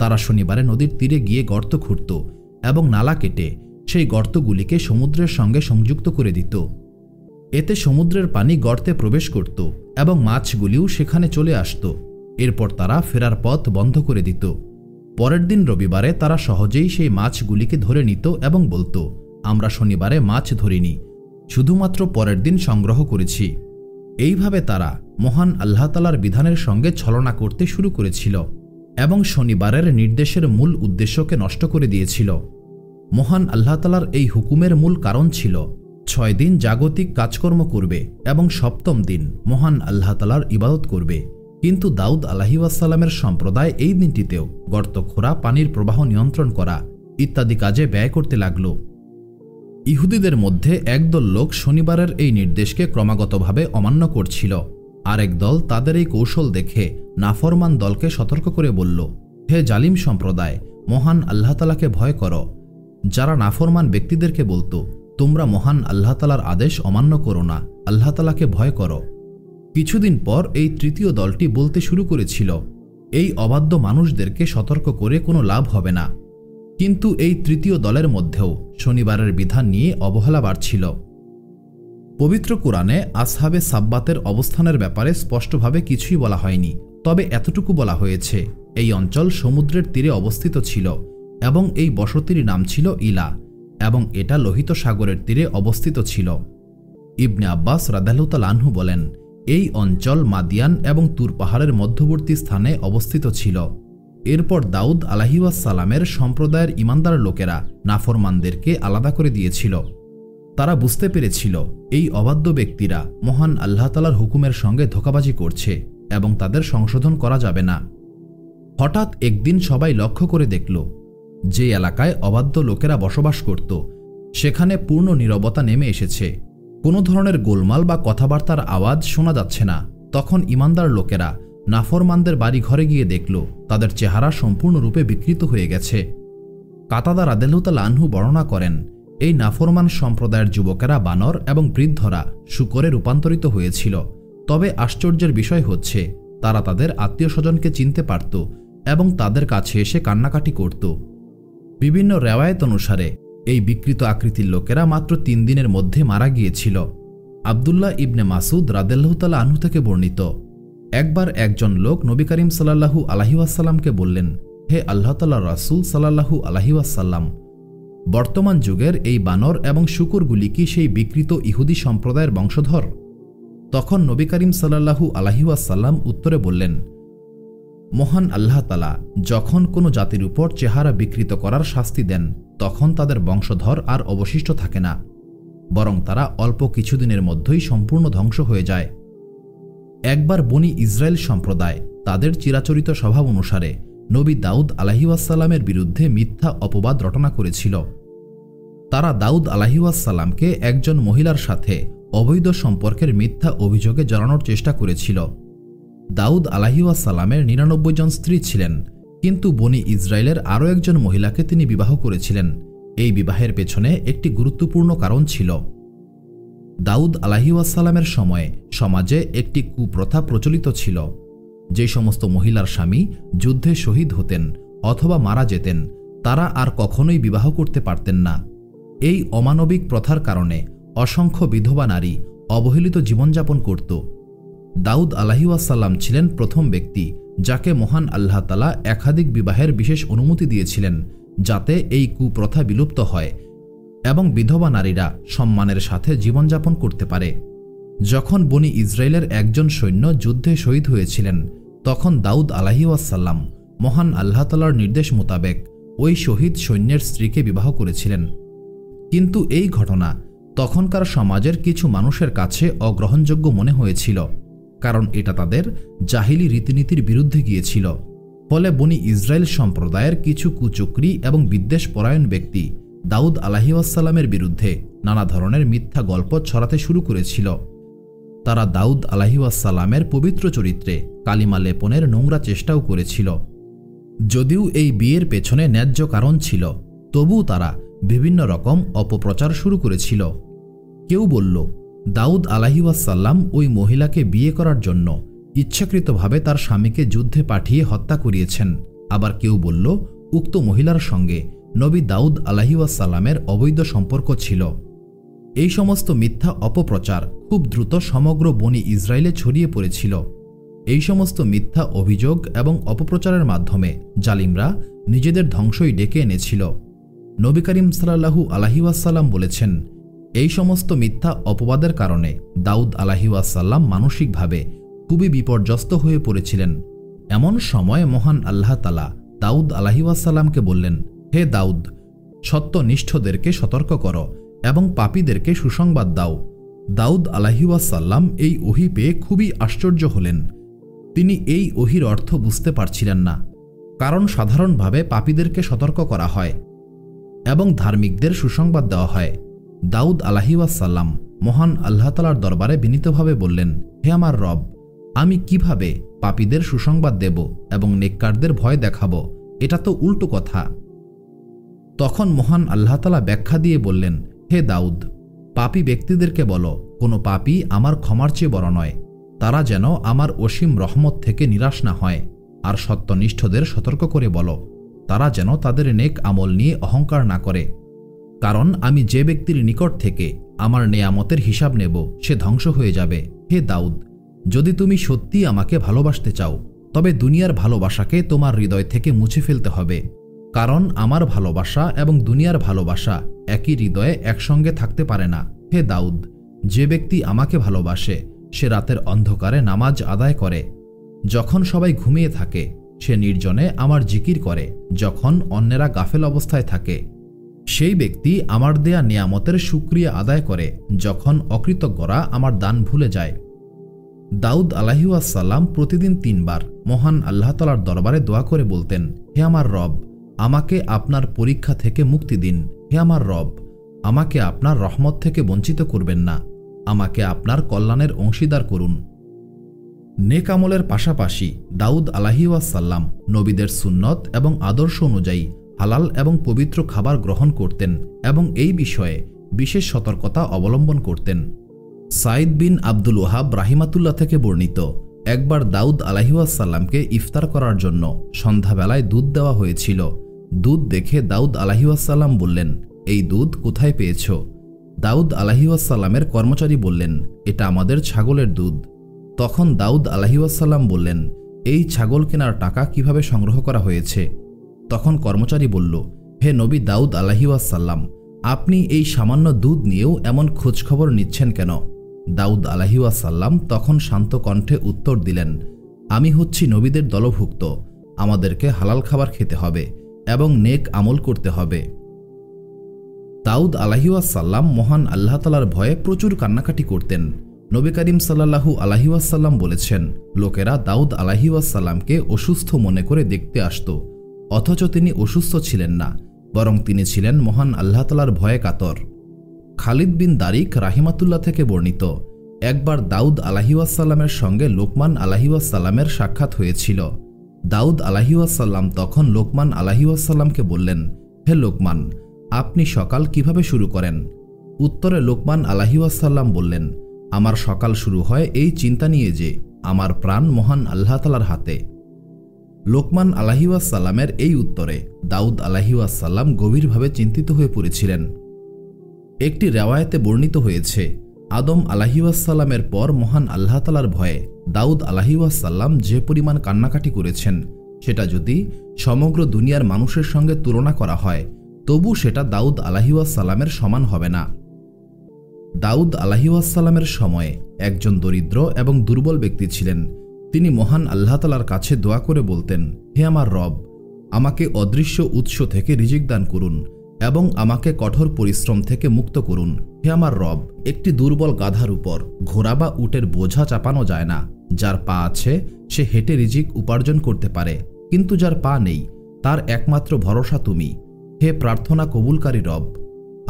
তারা শনিবারে নদীর তীরে গিয়ে গর্ত খুঁড়ত এবং নালা কেটে সেই গর্তগুলিকে সমুদ্রের সঙ্গে সংযুক্ত করে দিত। এতে সমুদ্রের পানি গর্তে প্রবেশ করত এবং মাছগুলিও সেখানে চলে আসত। এরপর তারা ফেরার পথ বন্ধ করে দিত। পরের দিন রবিবারে তারা সহজেই সেই মাছগুলিকে ধরে নিত এবং বলতো, আমরা শনিবারে মাছ ধরিনি, শুধুমাত্র পরের দিন সংগ্রহ করেছি। এইভাবে তারা মহান আল্লাহতালার বিধানের সঙ্গে ছলনা করতে শুরু করেছিল। এবং শনিবারের নির্দেশের মূল উদ্দেশ্যকে নষ্ট করে দিয়েছিল। মহান আল্লাহতালার এই হুকুমের মূল কারণ ছিল, ছয় দিন জাগতিক কাজকর্ম করবে এবং সপ্তম দিন মহান আল্লাহতালার ইবাদত করবে। কিন্তু দাউদ আলাহিউসাল্লামের সম্প্রদায় এই দিনটিতেও গর্ত, খোরা, পানির প্রবাহ নিয়ন্ত্রণ করা ইত্যাদি কাজে ব্যয় করতে লাগল। ইহুদিদের মধ্যে একদল লোক শনিবারের এই নির্দেশকে ক্রমাগতভাবে অমান্য করছিল। আরেক দল তাদের এই কৌশল দেখে নাফরমান দলকে সতর্ক করে বলল, হে জালিম সম্প্রদায়, মহান আল্লাহতালাকে ভয় কর। যারা নাফরমান ব্যক্তিদেরকে বলতো, তোমরা মহান আল্লাহতালার আদেশ অমান্য করো না আল্লাহতালাকে ভয় করো। কিছুদিন পর এই তৃতীয় দলটি বলতে শুরু করেছিল, এই অবাধ্য মানুষদেরকে সতর্ক করে কোনো লাভ হবে না। কিন্তু এই তৃতীয় দলের মধ্যেও শনিবারের বিধান নিয়ে অবহেলা বাড়ছিল। পবিত্র কোরআনে আসহাবে সাব্বাতের অবস্থানের ব্যাপারে স্পষ্টভাবে কিছুই বলা হয়নি। তবে এতটুকু বলা হয়েছে, এই অঞ্চল সমুদ্রের তীরে অবস্থিত ছিল এবং এই বসতির নাম ছিল ইলা এবং এটা লোহিত সাগরের তীরে অবস্থিত ছিল। ইবনে আব্বাস রাদালুতাল আনহু বলেন, এই অঞ্চল মাদিয়ান এবং তুর পাহাড়ের মধ্যবর্তী স্থানে অবস্থিত ছিল। এরপর দাউদ আলাহিউসালামের সম্প্রদায়ের ইমানদার লোকেরা নাফরমানদেরকে আলাদা করে দিয়েছিল। তারা বুঝতে পেরেছিল, এই অবাধ্য ব্যক্তিরা মহান আল্লাহতালার হুকুমের সঙ্গে ধোকাবাজি করছে। এবং তাদের সংশোধন করা যাবে না। হঠাৎ একদিন সবাই লক্ষ্য করে দেখল, যে এলাকায় অবাধ্য লোকেরা বসবাস করত। সেখানে পূর্ণ নীরবতা নেমে এসেছে। কোনো ধরনের গোলমাল বা কথাবার্তার আওয়াজ শোনা যাচ্ছে না। তখন ইমানদার লোকেরা নাফরমানদের বাড়ি ঘরে গিয়ে দেখল, তাদের চেহারা সম্পূর্ণরূপে বিকৃত হয়ে গেছে। কাতাদা রাদেলুতাল আনহু বর্ণনা করেন, এই নাফরমান সম্প্রদায়ের যুবকেরা বানর এবং বৃদ্ধরা শুকরে রূপান্তরিত হয়েছিল। তবে আশ্চর্যের বিষয় হচ্ছে, তারা তাদের আত্মীয় স্বজনকে চিনতে পারত এবং তাদের কাছে এসে কান্নাকাটি করত। বিভিন্ন রেওয়ায়ত অনুসারে, এই বিকৃত আকৃতির লোকেরা মাত্র তিন দিনের মধ্যে মারা গিয়েছিল। আবদুল্লাহ ইবনে মাসুদ রাদেল্লাহতালা আনহু থেকে বর্ণিত। একবার একজন লোক নবী করিম সাল্লাহু আলহিউসাল্লামকে বললেন, হে আল্লাহ তাল্লাহ রাসুল সাল্লাহু আলহিউসাল্লাম বর্তমান যুগের এই বানর এবং শুকুরগুলি কি সেই বিকৃত ইহুদি সম্প্রদায়ের বংশধর? তখন নবী করিম সাল্লাহু আলহিউসাল্লাম উত্তরে বললেন, মহান আল্লাহ তালা যখন কোনো জাতির উপর চেহারা বিকৃত করার শাস্তি দেন, তখন তাদের বংশধর আর অবশিষ্ট থাকে না, বরং তারা অল্প কিছুদিনের মধ্যেই সম্পূর্ণ ধ্বংস হয়ে যায়। একবার বনি ইসরায়েল সম্প্রদায় তাদের চিরাচরিত স্বভাব অনুসারে নবী দাউদ আলাহিউসাল্লামের বিরুদ্ধে মিথ্যা অপবাদ রটনা করেছিল। তারা দাউদ আলাহিউসাল্লামকে একজন মহিলার সাথে অবৈধ সম্পর্কের মিথ্যা অভিযোগে জড়ানোর চেষ্টা করেছিল। দাউদ আলাহিউসাল্লামের নিরানব্বই জন স্ত্রী ছিলেন, কিন্তু বনি ইসরায়েলের আরও একজন মহিলাকে তিনি বিবাহ করেছিলেন। এই বিবাহের পেছনে একটি গুরুত্বপূর্ণ কারণ ছিল। দাউদ আলাহিউসাল্লামের সময়ে সমাজে একটি কুপ্রথা প্রচলিত ছিল। যে সমস্ত মহিলার স্বামী যুদ্ধে শহীদ হতেন অথবা মারা যেতেন, তারা আর কখনোই বিবাহ করতে পারতেন না। এই অমানবিক প্রথার কারণে অসংখ্য বিধবা নারী অবহেলিত জীবনযাপন করত। দাউদ আলাহিউসাল্লাম ছিলেন প্রথম ব্যক্তি যাকে মহান আল্লাহ তালা একাধিক বিবাহের বিশেষ অনুমতি দিয়েছিলেন যাতে এই কুপ্রথা বিলুপ্ত হয় এবং বিধবা নারীরা সম্মানের সাথে জীবনযাপন করতে পারে। যখন বনি ইসরায়েলের একজন সৈন্য যুদ্ধে শহীদ হয়েছিলেন, তখন দাউদ আলাহিউসাল্লাম মহান আল্লাহ তালার নির্দেশ মোতাবেক ওই শহীদ সৈন্যের স্ত্রীকে বিবাহ করেছিলেন। কিন্তু এই ঘটনা তখনকার সমাজের কিছু মানুষের কাছে অগ্রহণযোগ্য মনে হয়েছিল, কারণ এটা তাদের জাহিলি রীতিনীতির বিরুদ্ধে গিয়েছিল। ফলে বনি ইসরায়েল সম্প্রদায়ের কিছু কুচক্রি এবং বিদ্বেষ পরায়ণ ব্যক্তি দাউদ আলাহিউসাল্লামের বিরুদ্ধে নানা ধরনের মিথ্যা গল্প ছড়াতে শুরু করেছিল। তারা দাউদ আলাহিউসাল্লামের পবিত্র চরিত্রে কালিমা লেপনের নোংরা চেষ্টাও করেছিল। যদিও এই বিয়ের পেছনে ন্যায্য কারণ ছিল, তবুও তারা বিভিন্ন রকম অপপ্রচার শুরু করেছিল। কেউ বলল, দাউদ আলাহিউসাল্লাম ওই মহিলাকে বিয়ে করার জন্য ইচ্ছাকৃতভাবে তার স্বামীকে যুদ্ধে পাঠিয়ে হত্যা করিয়েছেন। আবার কেউ বলল, উক্ত মহিলার সঙ্গে নবী দাউদ আলাহিউসাল্লামের অবৈধ সম্পর্ক ছিল। এই সমস্ত মিথ্যা অপপ্রচার খুব দ্রুত সমগ্র বনি ইসরায়েলে ছড়িয়ে পড়েছিল। এই সমস্ত মিথ্যা অভিযোগ এবং অপপ্রচারের মাধ্যমে জালিমরা নিজেদের ধ্বংসই ডেকে এনেছিল। নবী করিম সাল্লাহু আলাহিউসাল্লাম বলেছেন, এই সমস্ত মিথ্যা অপবাদের কারণে দাউদ আলাহিউসাল্লাম মানসিকভাবে খুবই বিপর্যস্ত হয়ে পড়েছিলেন। এমন সময় মহান আল্লাহ তালা দাউদ আলাহিউসাল্লামকে বললেন, হে দাউদ সত্যনিষ্ঠদেরকে সতর্ক করো এবং পাপীদেরকে সুসংবাদ দাও। দাউদ আলাহিউসাল্লাম এই ওহি পেয়ে খুবই আশ্চর্য হলেন। তিনি এই ওহির অর্থ বুঝতে পারছিলেন না। কারণ সাধারণভাবে পাপীদেরকে সতর্ক করা হয়। এবং ধার্মিকদের সুসংবাদ দেওয়া হয়। দাউদ আলাহিউসাল্লাম মহান আল্লাহ তালার দরবারে বিনীতভাবে বললেন, হে আমার রব, আমি কীভাবে পাপীদের সুসংবাদ দেব এবং নেককারদের ভয় দেখাব? এটা তো উল্টো কথা। তখন মহান আল্লাহতালা ব্যাখ্যা দিয়ে বললেন, হে দাউদ, পাপী ব্যক্তিদেরকে বলো, কোনো পাপী আমার ক্ষমার চেয়ে বড় নয়। তারা যেন আমার অসীম রহমত থেকে নিরাশ না হয়, আর সত্যনিষ্ঠদের সতর্ক করে বলো। তারা যেন তাদের নেক আমল নিয়ে অহংকার না করে। কারণ আমি যে ব্যক্তির নিকট থেকে আমার নেয়ামতের হিসাব নেব, সে ধ্বংস হয়ে যাবে। হে দাউদ, যদি তুমি সত্যি আমাকে ভালোবাসতে চাও, তবে দুনিয়ার ভালোবাসাকে তোমার হৃদয় থেকে মুছে ফেলতে হবে। কারণ আমার ভালোবাসা এবং দুনিয়ার ভালোবাসা একই হৃদয়ে একসঙ্গে থাকতে পারে না। হে দাউদ, যে ব্যক্তি আমাকে ভালোবাসে, সে রাতের অন্ধকারে নামাজ আদায় করে। যখন সবাই ঘুমিয়ে থাকে সে নির্জনে আমার জিকির করে যখন অন্যেরা গাফেল অবস্থায় থাকে। সেই ব্যক্তি আমার দেয়া নিয়ামতের সুক্রিয়া আদায় করে যখন অকৃতজ্ঞরা আমার দান ভুলে যায়। দাউদ আলাহিউসাল্লাম প্রতিদিন তিনবার মহান আল্লাহ তালার দরবারে দোয়া করে বলতেন, হে আমার রব, আমাকে আপনার পরীক্ষা থেকে মুক্তি দিন। হে আমার রব, আমাকে আপনার রহমত থেকে বঞ্চিত করবেন না। আমাকে আপনার কল্যাণের অংশীদার করুন। নেক আমলের পাশাপাশি দাউদ আলাহিউসাল্লাম নবীদের সুন্নত এবং আদর্শ অনুযায়ী হালাল এবং পবিত্র খাবার গ্রহণ করতেন এবং এই বিষয়ে বিশেষ সতর্কতা অবলম্বন করতেন। সাইদ বিন আব্দুল ওহাব রাহিমাতুল্লাহ থেকে বর্ণিত, একবার দাউদ আলাহিউসাল্লামকে ইফতার করার জন্য সন্ধ্যাবেলায় দুধ দেওয়া হয়েছিল। দুধ দেখে দাউদ আলাহিউসাল্লাম বললেন, এই দুধ কোথায় পেয়েছ? দাউদ আলাহিউসাল্লামের কর্মচারী বললেন, এটা আমাদের ছাগলের দুধ। তখন দাউদ আলাহিউসাল্লাম বললেন, এই ছাগল কেনার টাকা কীভাবে সংগ্রহ করা হয়েছে? তখন কর্মচারী বলল, হে নবী দাউদ আলাহিউসাল্লাম আপনি এই সামান্য দুধ নিয়েও এমন খোঁজখবর নিচ্ছেন কেন? দাউদ আলাহিউসাল্লাম তখন শান্ত কণ্ঠে উত্তর দিলেন, আমি হচ্ছি নবীদের দলভুক্ত, আমাদেরকে হালাল খাবার খেতে হবে এবং নেক আমল করতে হবে। দাউদ আলাহিউসাল্লাম মহান আল্লাহতালার ভয়ে প্রচুর কান্নাকাটি করতেন। নবী করিম সাল্লাহু আলাহিউসাল্লাম বলেছেন, লোকেরা দাউদ আলাহিউসাল্লামকে অসুস্থ মনে করে দেখতে আসত, অথচ তিনি অসুস্থ ছিলেন না, বরং তিনি ছিলেন মহান আল্লাহ তালার ভয়ে কাতর। খালিদ বিন দারিক রাহিমাতুল্লাহ থেকে বর্ণিত, একবার দাউদ আলাহিউসাল্লামের সঙ্গে লোকমান আলাহিউসাল্লামের সাক্ষাৎ হয়েছিল। দাউদ আলাহিউসাল্লাম তখন লোকমান আলাহিউসাল্লামকে বললেন, হে লোকমান, আপনি সকাল কীভাবে শুরু করেন? উত্তরে লোকমান আলাহিউসাল্লাম বললেন আমার সকাল শুরু হয় এই চিন্তা নিয়ে যে আমার প্রাণ মহান আল্লাহ তালার হাতে। লোকমান আলাহিউসাল্লামের এই উত্তরে দাউদ আলাহিউসাল্লাম গভীরভাবে চিন্তিত হয়ে পড়েছিলেন। একটি রেওয়ায়তে বর্ণিত হয়েছে, আদম আলাহিউসাল্লামের পর মহান আল্লাহ তালার ভয়ে দাউদ আলাহিউসাল্লাম যে পরিমাণ কান্নাকাটি করেছেন, সেটা যদি সমগ্র দুনিয়ার মানুষের সঙ্গে তুলনা করা হয়, তবু সেটা দাউদ আলাহিউসাল্লামের সমান হবে না। দাউদ আলাহিউসাল্লামের সময়ে একজন দরিদ্র এবং দুর্বল ব্যক্তি ছিলেন। তিনি মহান আল্লাহ তালার কাছে দোয়া করে বলতেন, হে আমার রব, আমাকে অদৃশ্য উৎস থেকে রিজিক দান করুন এবং আমাকে কঠোর পরিশ্রম থেকে মুক্ত করুন। হে আমার রব, একটি দুর্বল গাধার উপর ঘোড়া বা উটের বোঝা চাপানো যায় না। যার পা আছে, সে হেঁটে রিজিক উপার্জন করতে পারে। কিন্তু যার পা নেই, তার একমাত্র ভরসা তুমি। হে প্রার্থনা কবুলকারী রব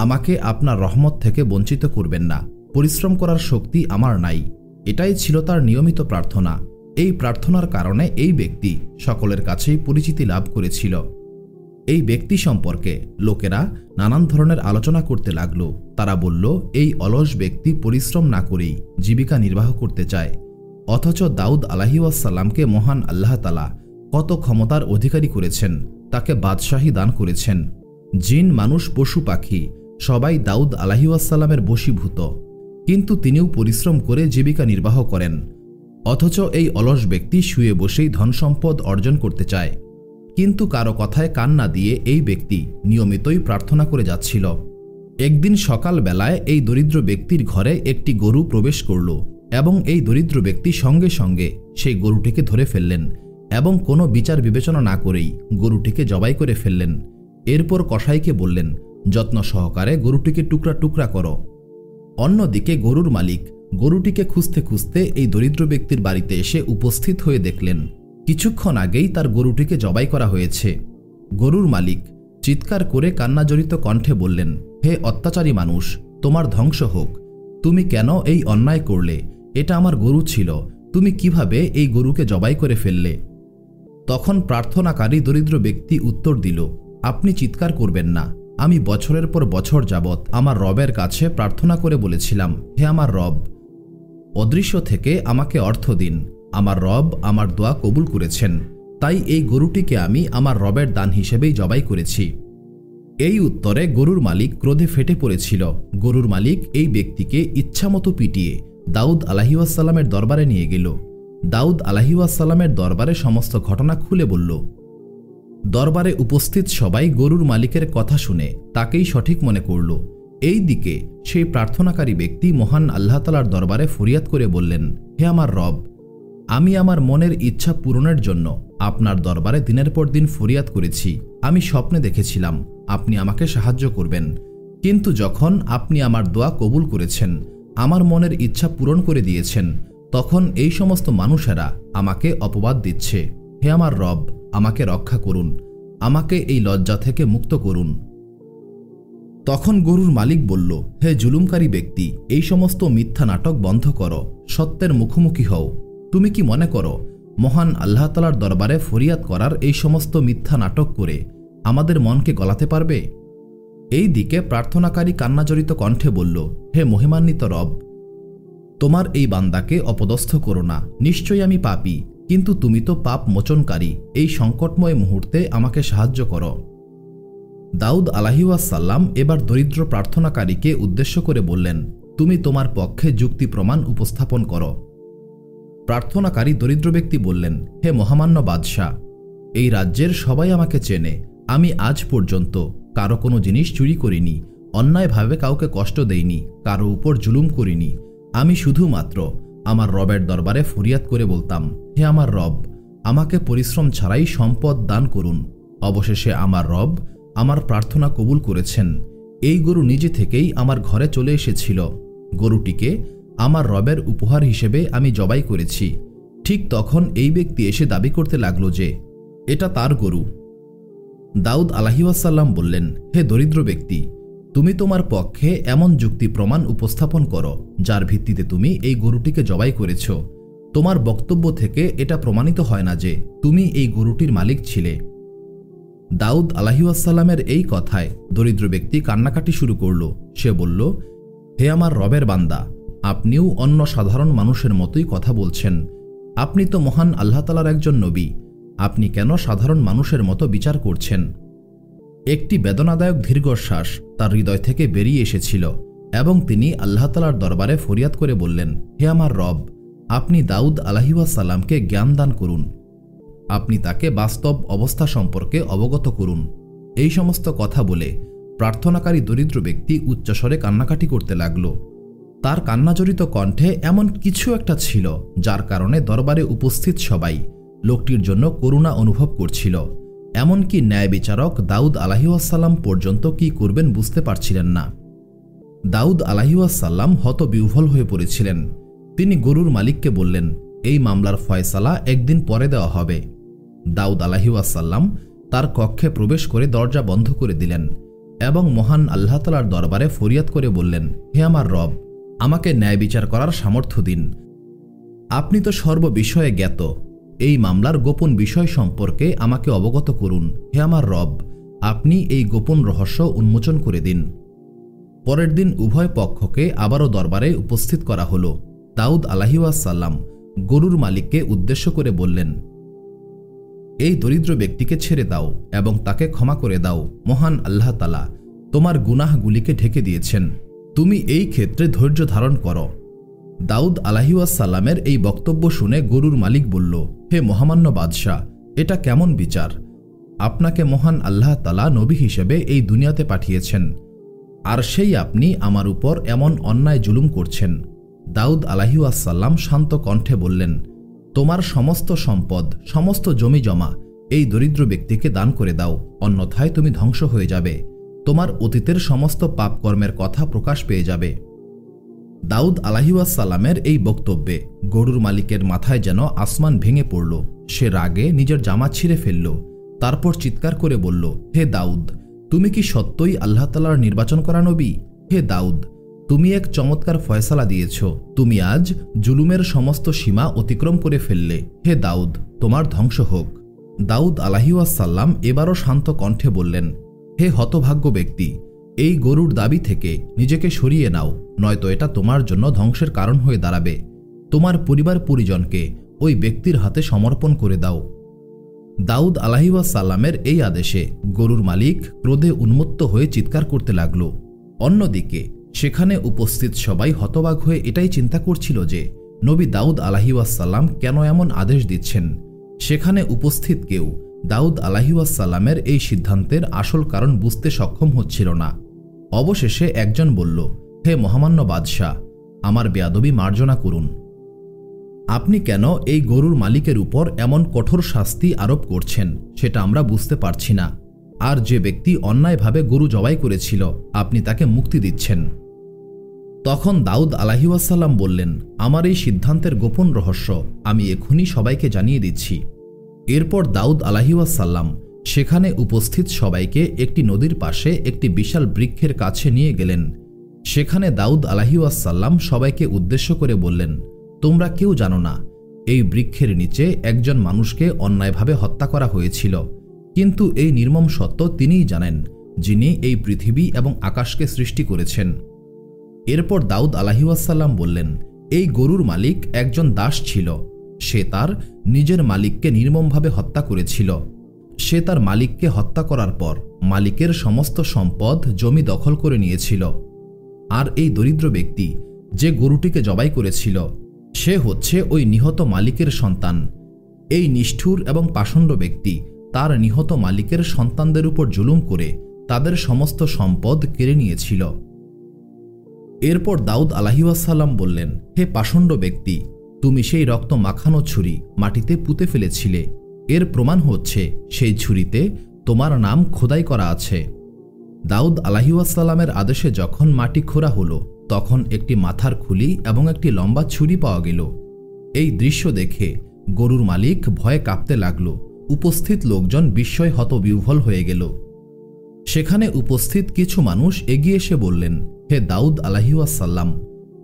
আমাকে আপনার রহমত থেকে বঞ্চিত করবেন না। পরিশ্রম করার শক্তি আমার নাই। এটাই ছিল তার নিয়মিত প্রার্থনা। এই প্রার্থনার কারণে এই ব্যক্তি সকলের কাছেই পরিচিতি লাভ করেছিল। এই ব্যক্তি সম্পর্কে লোকেরা নানান ধরনের আলোচনা করতে লাগল। তারা বলল, এই অলস ব্যক্তি পরিশ্রম না করেই জীবিকা নির্বাহ করতে চায়। অথচ দাউদ আলাহিউসাল্লামকে মহান আল্লাহ তালা কত ক্ষমতার অধিকারী করেছেন, তাকে বাদশাহী দান করেছেন। জিন, মানুষ, পশু পাখি সবাই দাউদ আলাহিউসাল্লামের বশীভূত। কিন্তু তিনিও পরিশ্রম করে জীবিকা নির্বাহ করেন। অথচ এই অলস ব্যক্তি শুয়ে বসেই ধনসম্পদ অর্জন করতে চায়। কিন্তু কারও কথায় কান না দিয়ে এই ব্যক্তি নিয়মিতই প্রার্থনা করে যাচ্ছিল। একদিন সকালবেলায় এই দরিদ্র ব্যক্তির ঘরে একটি গরু প্রবেশ করল এবং এই দরিদ্র ব্যক্তি সঙ্গে সঙ্গে সেই গরুটিকে ধরে ফেললেন এবং কোনো বিচার বিবেচনা না করেই গরুটিকে জবাই করে ফেললেন। এরপর কসাইকে বললেন যত্ন সহকারে গরুটিকে টুকরা টুকরা করো। অন্যদিকে গরুর মালিক গরুটিকে খুঁজতে খুঁজতে এই দরিদ্র ব্যক্তির বাড়িতে এসে উপস্থিত হয়ে দেখলেন। কিছুক্ষণ আগেই তার গরুটিকে জবাই করা হয়েছে। গরুর মালিক চিৎকার করে কান্নাজড়িত কণ্ঠে বললেন, হে অত্যাচারী মানুষ, তোমার ধ্বংস হোক। তুমি কেন এই অন্যায় করলে? এটা আমার গরু ছিল। তুমি কীভাবে এই গরুকে জবাই করে ফেললে? তখন প্রার্থনাকারী দরিদ্র ব্যক্তি উত্তর দিল, আপনি চিৎকার করবেন না। আমি বছরের পর বছর যাবৎ আমার রবের কাছে প্রার্থনা করে বলেছিলাম, হে আমার রব, অদৃশ্য থেকে আমাকে অর্থ দিন। আমার রব আমার দোয়া কবুল করেছেন। তাই এই গরুটিকে আমি আমার রবের দান হিসেবেই জবাই করেছি। এই উত্তরে গরুর মালিক ক্রোধে ফেটে পড়েছিল। গরুর মালিক এই ব্যক্তিকে ইচ্ছামতো পিটিয়ে দাউদ আলাহিউসাল্লামের দরবারে নিয়ে গেল। দাউদ আলাহিউসাল্লামের দরবারে সমস্ত ঘটনা খুলে বলল দরবারে উপস্থিত সবাই গরুর মালিকের কথা শুনে তাকেই সঠিক মনে করল। এই দিকে সেই প্রার্থনাকারী ব্যক্তি মহান আল্লাহ তালার দরবারে ফরিয়াদ করে বললেন, হে আমার রব, আমি আমার মনের ইচ্ছা পূরণের জন্য আপনার দরবারে দিনের পর দিন ফরিয়াদ করেছি। আমি স্বপ্নে দেখেছিলাম, আপনি আমাকে সাহায্য করবেন। কিন্তু যখন আপনি আমার দোয়া কবুল করেছেন, আমার মনের ইচ্ছা পূরণ করে দিয়েছেন, তখন এই সমস্ত মানুষেরা আমাকে অপবাদ দিচ্ছে। হে আমার রব আমাকে রক্ষা করুন, আমাকে এই লজ্জা থেকে মুক্ত করুন। তখন গরুর মালিক বলল, হে জুলুমকারী ব্যক্তি, এই সমস্ত মিথ্যা নাটক বন্ধ করো, সত্যের মুখোমুখি হও। তুমি কি মনে করো, মহান আল্লাহ তালার দরবারে ফরিয়াদ করার এই সমস্ত মিথ্যা নাটক করে আমাদের মনকে গলাতে পারবে? এই দিকে প্রার্থনাকারী কান্নাজড়িত কণ্ঠে বলল, হে মহিমান্বিত রব, তোমার এই বান্দাকে অপদস্থ করো না, নিশ্চয়ই আমি পাপি। কিন্তু তুমি তো পাপ মোচনকারী। এই সংকটময় মুহূর্তে আমাকে সাহায্য করো। দাউদ আলাহিউসাল্লাম এবার দরিদ্র প্রার্থনাকারীকে উদ্দেশ্য করে বললেন, তুমি তোমার পক্ষে যুক্তি প্রমাণ উপস্থাপন করো। প্রার্থনাকারী দরিদ্র ব্যক্তি বললেন, হে মহামান্য বাদশাহ, এই রাজ্যের সবাই আমাকে চেনে। আমি আজ পর্যন্ত কারও কোনো জিনিস চুরি করিনি, অন্যায়ভাবে কাউকে কষ্ট দেইনি, কারও উপর জুলুম করিনি। আমি শুধুমাত্র আমার রবের দরবারে ফরিয়াদ করে বলতাম, হে আমার রব, আমাকে পরিশ্রম ছাড়াই সম্পদ দান করুন। অবশেষে আমার রব আমার প্রার্থনা কবুল করেছেন। এই গরু নিজে থেকেই আমার ঘরে চলে এসেছিল। গরুটিকে আমার রবের উপহার হিসেবে আমি জবাই করেছি। ঠিক তখন এই ব্যক্তি এসে দাবি করতে লাগল যে, এটা তার গরু। দাউদ আলাহিউসাল্লাম বললেন, হে দরিদ্র ব্যক্তি তুমি তোমার পক্ষে এমন যুক্তি প্রমাণ উপস্থাপন করো, যার ভিত্তিতে তুমি এই গরুটিকে জবাই করেছ। তোমার বক্তব্য থেকে এটা প্রমাণিত হয় না যে তুমি এই গরুটির মালিক ছিলে। দাউদ আলাহিউসাল্লামের এই কথায় দরিদ্র ব্যক্তি কান্নাকাটি শুরু করল। সে বলল, হে আমার রবের বান্দা, আপনিও অন্য সাধারণ মানুষের মতোই কথা বলছেন। আপনি তো মহান আল্লাহতালার একজন নবী। আপনি কেন সাধারণ মানুষের মতো বিচার করছেন? একটি বেদনাদায়ক দীর্ঘশ্বাস তার হৃদয় থেকে বেরিয়ে এসেছিল এবং তিনি আল্লাহ তালার দরবারে ফরিয়াদ করে বললেন, হে আমার রব, আপনি দাউদ আলাহিউসাল্লামকে জ্ঞান দান করুন। আপনি তাকে বাস্তব অবস্থা সম্পর্কে অবগত করুন। এই সমস্ত কথা বলে প্রার্থনাকারী দরিদ্র ব্যক্তি উচ্চস্বরে কান্নাকাটি করতে লাগল। তার কান্নাজড়িত কণ্ঠে এমন কিছু একটা ছিল, যার কারণে দরবারে উপস্থিত সবাই লোকটির জন্য করুণা অনুভব করছিল। এমনকি ন্যায় বিচারক দাউদ আলাহিউসাল্লাম পর্যন্ত কি করবেন বুঝতে পারছিলেন না। দাউদ আলাহিউসাল্লাম হতবিহ্বল হয়ে পড়েছিলেন। তিনি গরুর মালিককে বললেন, এই মামলার ফয়সালা একদিন পরে দেওয়া হবে। দাউদ আলাহিউসাল্লাম তার কক্ষে প্রবেশ করে দরজা বন্ধ করে দিলেন এবং মহান আল্লাহ তালার দরবারে ফরিয়াদ করে বললেন, হে আমার রব, আমাকে ন্যায় বিচার করার সামর্থ্য দিন। আপনি তো সর্ববিষয়ে জ্ঞাত। এই মামলার গোপন বিষয় সম্পর্কে আমাকে অবগত করুন। হে আমার রব, আপনি এই গোপন রহস্য উন্মোচন করে দিন। পরের দিন উভয় পক্ষকে আবারও দরবারে উপস্থিত করা হল। দাউদ আলাহিউসাল্লাম গরুর মালিককে উদ্দেশ্য করে বললেন, এই দরিদ্র ব্যক্তিকে ছেড়ে দাও এবং তাকে ক্ষমা করে দাও, মহান আল্লাহ তালা তোমার গুনাহগুলিকে ঢেকে দিয়েছেন। তুমি এই ক্ষেত্রে ধৈর্য ধারণ করো। দাউদ আলাহিউসাল্লামের এই বক্তব্য শুনে গরুর মালিক বলল, হে মহামান্য বাদশাহ, এটা কেমন বিচার? আপনাকে মহান আল্লাহ তালা নবী হিসেবে এই দুনিয়াতে পাঠিয়েছেন। আর সেই আপনি আমার উপর এমন অন্যায় জুলুম করছেন। দাউদ আলাহিউসাল্লাম শান্ত কণ্ঠে বললেন, তোমার সমস্ত সম্পদ, সমস্ত জমি জমা এই দরিদ্র ব্যক্তিকে দান করে দাও, অন্যথায় তুমি ধ্বংস হয়ে যাবে। তোমার অতীতের সমস্ত পাপকর্মের কথা প্রকাশ পেয়ে যাবে। দাউদ আলাহিউসাল্লামের এই বক্তব্যে, গরুর মালিকের মাথায় যেন আসমান ভেঙে পড়ল। সে রাগে নিজের জামা ছিঁড়ে ফেলল। তারপর চিৎকার করে বলল, হে দাউদ, তুমি কি সত্যই আল্লাহ তালার নির্বাচন করা নবী? হে দাউদ, তুমি এক চমৎকার ফয়সালা দিয়েছ। তুমি আজ জুলুমের সমস্ত সীমা অতিক্রম করে ফেললে। হে দাউদ, তোমার ধ্বংস হোক। দাউদ আলাহিউসাল্লাম এবারও শান্ত কণ্ঠে বললেন, হে হতভাগ্য ব্যক্তি এই গরুর দাবি থেকে নিজেকে সরিয়ে নাও, নয়তো এটা তোমার জন্য ধ্বংসের কারণ হয়ে দাঁড়াবে। তোমার পরিবার পরিজনকে ওই ব্যক্তির হাতে সমর্পণ করে দাও। দাউদ আলাহিউসাল্লামের এই আদেশে গরুর মালিক ক্রোধে উন্মত্ত হয়ে চিৎকার করতে লাগল। অন্যদিকে, সেখানে উপস্থিত সবাই হতবাক হয়ে এটাই চিন্তা করছিল যে, নবী দাউদ আলাহিউসাল্লাম কেন এমন আদেশ দিচ্ছেন? সেখানে উপস্থিত কেউ দাউদ আলাহিউসাল্লামের এই সিদ্ধান্তের আসল কারণ বুঝতে সক্ষম হচ্ছিল না। অবশেষে একজন বলল, হে মহামান্য বাদশাহ, আমার বেয়াদবি মার্জনা করুন। আপনি কেন এই গরুর মালিকের উপর এমন কঠোর শাস্তি আরোপ করছেন, সেটা আমরা বুঝতে পারছি না। আর যে ব্যক্তি অন্যায়ভাবে গরু জবাই করেছিল, আপনি তাকে মুক্তি দিচ্ছেন। তখন দাউদ আলাহিউসাল্লাম বললেন, আমার এই সিদ্ধান্তের গোপন রহস্য, আমি এখনই সবাইকে জানিয়ে দিচ্ছি। এরপর দাউদ আলাহিউসাল্লাম সেখানে উপস্থিত সবাইকে একটি নদীর পাশে একটি বিশাল বৃক্ষের কাছে নিয়ে গেলেন। সেখানে দাউদ আলাহিউসাল্লাম সবাইকে উদ্দেশ্য করে বললেন, তোমরা কেউ জানো না, এই বৃক্ষের নিচে একজন মানুষকে অন্যায়ভাবে হত্যা করা হয়েছিল। কিন্তু এই নির্মম সত্য তিনিই জানেন, যিনি এই পৃথিবী এবং আকাশকে সৃষ্টি করেছেন। এরপর দাউদ আলাহিউসাল্লাম বললেন, এই গরুর মালিক একজন দাস ছিল। সে তার নিজের মালিককে নির্মমভাবে হত্যা করেছিল। সে তার মালিককে হত্যা করার পর মালিকের সমস্ত সম্পদ জমি দখল করে নিয়েছিল। আর এই দরিদ্র ব্যক্তি যে গরুটিকে জবাই করেছিল, সে হচ্ছে ওই নিহত মালিকের সন্তান। এই নিষ্ঠুর এবং পাষণ্ড ব্যক্তি তার নিহত মালিকের সন্তানদের উপর জুলুম করে তাদের সমস্ত সম্পদ কেড়ে নিয়েছিল। এরপর দাউদ আলাহিউসাল্লাম বললেন, হে পাষণ্ড ব্যক্তি, তুমি সেই রক্ত মাখানো ছুরি মাটিতে পুঁতে ফেলেছিলে। এর প্রমাণ হচ্ছে, সেই ছুরিতে তোমার নাম খোদাই করা আছে। দাউদ আলাহিউসাল্লামের আদেশে যখন মাটি খোঁড়া হলো, তখন একটি মাথার খুলি এবং একটি লম্বা ছুরি পাওয়া গেল। এই দৃশ্য দেখে গরুর মালিক ভয়ে কাঁপতে লাগল। উপস্থিত লোকজন বিস্ময় হতবিহ্বল হয়ে গেল। সেখানে উপস্থিত কিছু মানুষ এগিয়ে এসে বললেন, হে দাউদ আলাহিউসাল্লাম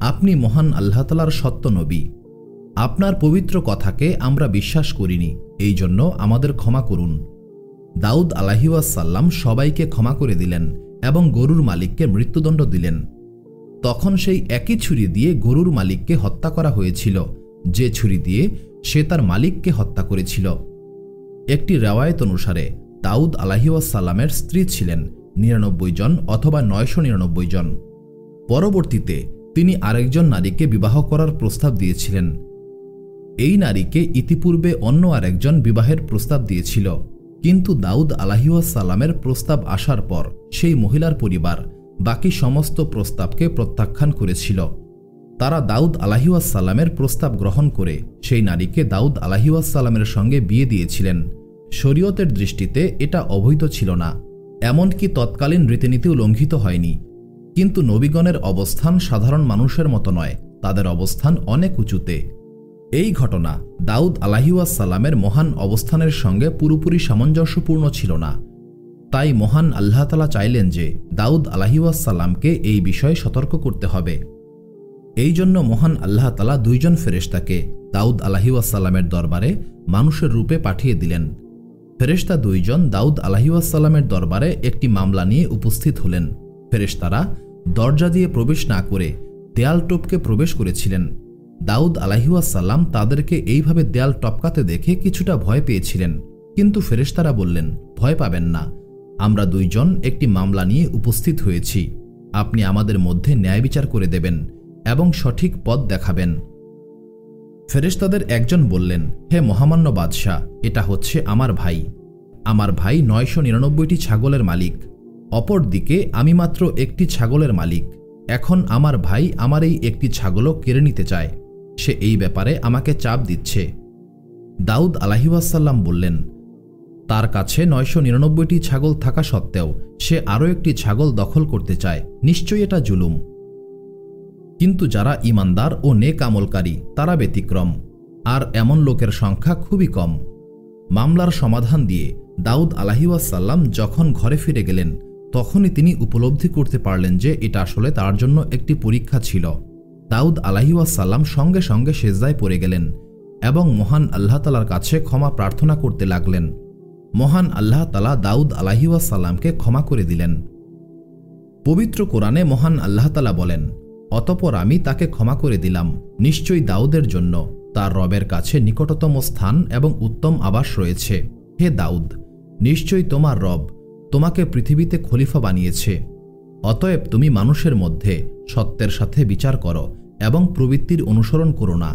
আপনি মহান আল্লাহতালার সত্য নবী। আপনার পবিত্র কথাকে আমরা বিশ্বাস করিনি, এই জন্য আমাদের ক্ষমা করুন। দাউদ আলাহিউসাল্লাম সবাইকে ক্ষমা করে দিলেন এবং গরুর মালিককে মৃত্যুদণ্ড দিলেন। তখন সেই একই ছুরি দিয়ে গরুর মালিককে হত্যা করা হয়েছিল, যে ছুরি দিয়ে সে তার মালিককে হত্যা করেছিল। একটি রেওয়ায়ত অনুসারে, দাউদ আলাহিউসাল্লামের স্ত্রী ছিলেন নিরানব্বই জন অথবা নয়শো নিরানব্বই জন। পরবর্তীতে তিনি আরেকজন নারীকে বিবাহ করার প্রস্তাব দিয়েছিলেন এই নারীকে ইতিপূর্বে অন্য আরেকজন বিবাহের প্রস্তাব দিয়েছিল। কিন্তু দাউদ আলাহিউসাল্লামের প্রস্তাব আসার পর সেই মহিলার পরিবার বাকি সমস্ত প্রস্তাবকে প্রত্যাখ্যান করেছিল। তারা দাউদ আলাহিউসাল্লামের প্রস্তাব গ্রহণ করে সেই নারীকে দাউদ আলাহিউসাল্লামের সঙ্গে বিয়ে দিয়েছিলেন। শরীয়তের দৃষ্টিতে এটা অবৈধ ছিল না, এমনকি তৎকালীন রীতিনীতিও লঙ্ঘিত হয়নি। কিন্তু নবীগণের অবস্থান সাধারণ মানুষের মতো নয়, তাদের অবস্থান অনেক উঁচুতে। এই ঘটনা দাউদ আলাহিউসাল্লামের মহান অবস্থানের সঙ্গে পুরোপুরি সামঞ্জস্যপূর্ণ ছিল না। তাই মহান আল্লাহতালা চাইলেন যে দাউদ আলাহিউসাল্লামকে এই বিষয়ে সতর্ক করতে হবে। এই জন্য মহান আল্লাহ তালা দুইজন ফেরেশতাকে দাউদ আলাহিউসাল্লামের দরবারে মানুষের রূপে পাঠিয়ে দিলেন। ফেরেশতা দুইজন দাউদ আলাহিউসাল্লামের দরবারে একটি মামলা নিয়ে উপস্থিত হলেন। ফেরেশতারা দরজা দিয়ে প্রবেশ না করে দেয়াল টোপকে প্রবেশ করেছিলেন। দাউদ আলাহিউসাল্লাম তাদেরকে এইভাবে দেয়াল টপকাতে দেখে কিছুটা ভয় পেয়েছিলেন। কিন্তু ফেরেশতারা বললেন, ভয় পাবেন না। আমরা দুইজন একটি মামলা নিয়ে উপস্থিত হয়েছি। আপনি আমাদের মধ্যে ন্যায় বিচার করে দেবেন এবং সঠিক পথ দেখাবেন। ফেরেশতাদের একজন বললেন, হে মহামান্য বাদশাহ, এটা হচ্ছে আমার ভাই। আমার ভাই নয়শো নিরানব্বইটি ছাগলের মালিক। অপরদিকে আমি মাত্র একটি ছাগলের মালিক। এখন আমার ভাই আমার এই একটি ছাগলও কেড়ে নিতে চায়। সে এই ব্যাপারে আমাকে চাপ দিচ্ছে। দাউদ আলাহিবাসাল্লাম বললেন, তার কাছে নয়শো নিরানব্বইটি ছাগল থাকা সত্ত্বেও সে আরও একটি ছাগল দখল করতে চায়। নিশ্চয়ই এটা জুলুম। কিন্তু যারা ইমানদার ও নেক আমলকারী, তারা ব্যতিক্রম। আর এমন লোকের সংখ্যা খুবই কম। মামলার সমাধান দিয়ে দাউদ আলাহিউসাল্লাম যখন ঘরে ফিরে গেলেন, তখনই তিনি উপলব্ধি করতে পারলেন যে এটা আসলে তার জন্য একটি পরীক্ষা ছিল। দাউদ আলাহিউসাল্লাম সঙ্গে সঙ্গে সেজদায় পড়ে গেলেন এবং মহান আল্লাহ তালার কাছে ক্ষমা প্রার্থনা করতে লাগলেন। মহান আল্লাহ তালা দাউদ আলাহিউসাল্লামকে ক্ষমা করে দিলেন। পবিত্র কোরআনে মহান আল্লাহ তালা বলেন, অতপর আমি তাকে ক্ষমা করে দিলাম। নিশ্চয়ই দাউদের জন্য তার রবের কাছে নিকটতম স্থান এবং উত্তম আবাস রয়েছে। হে দাউদ, নিশ্চয়ই তোমার রব তোমাকে পৃথিবীতে খলিফা বানিয়েছে। অতএব তুমি মানুষের মধ্যে সত্যের সাথে বিচার করো এবং প্রবৃত্তির অনুসরণ করো না।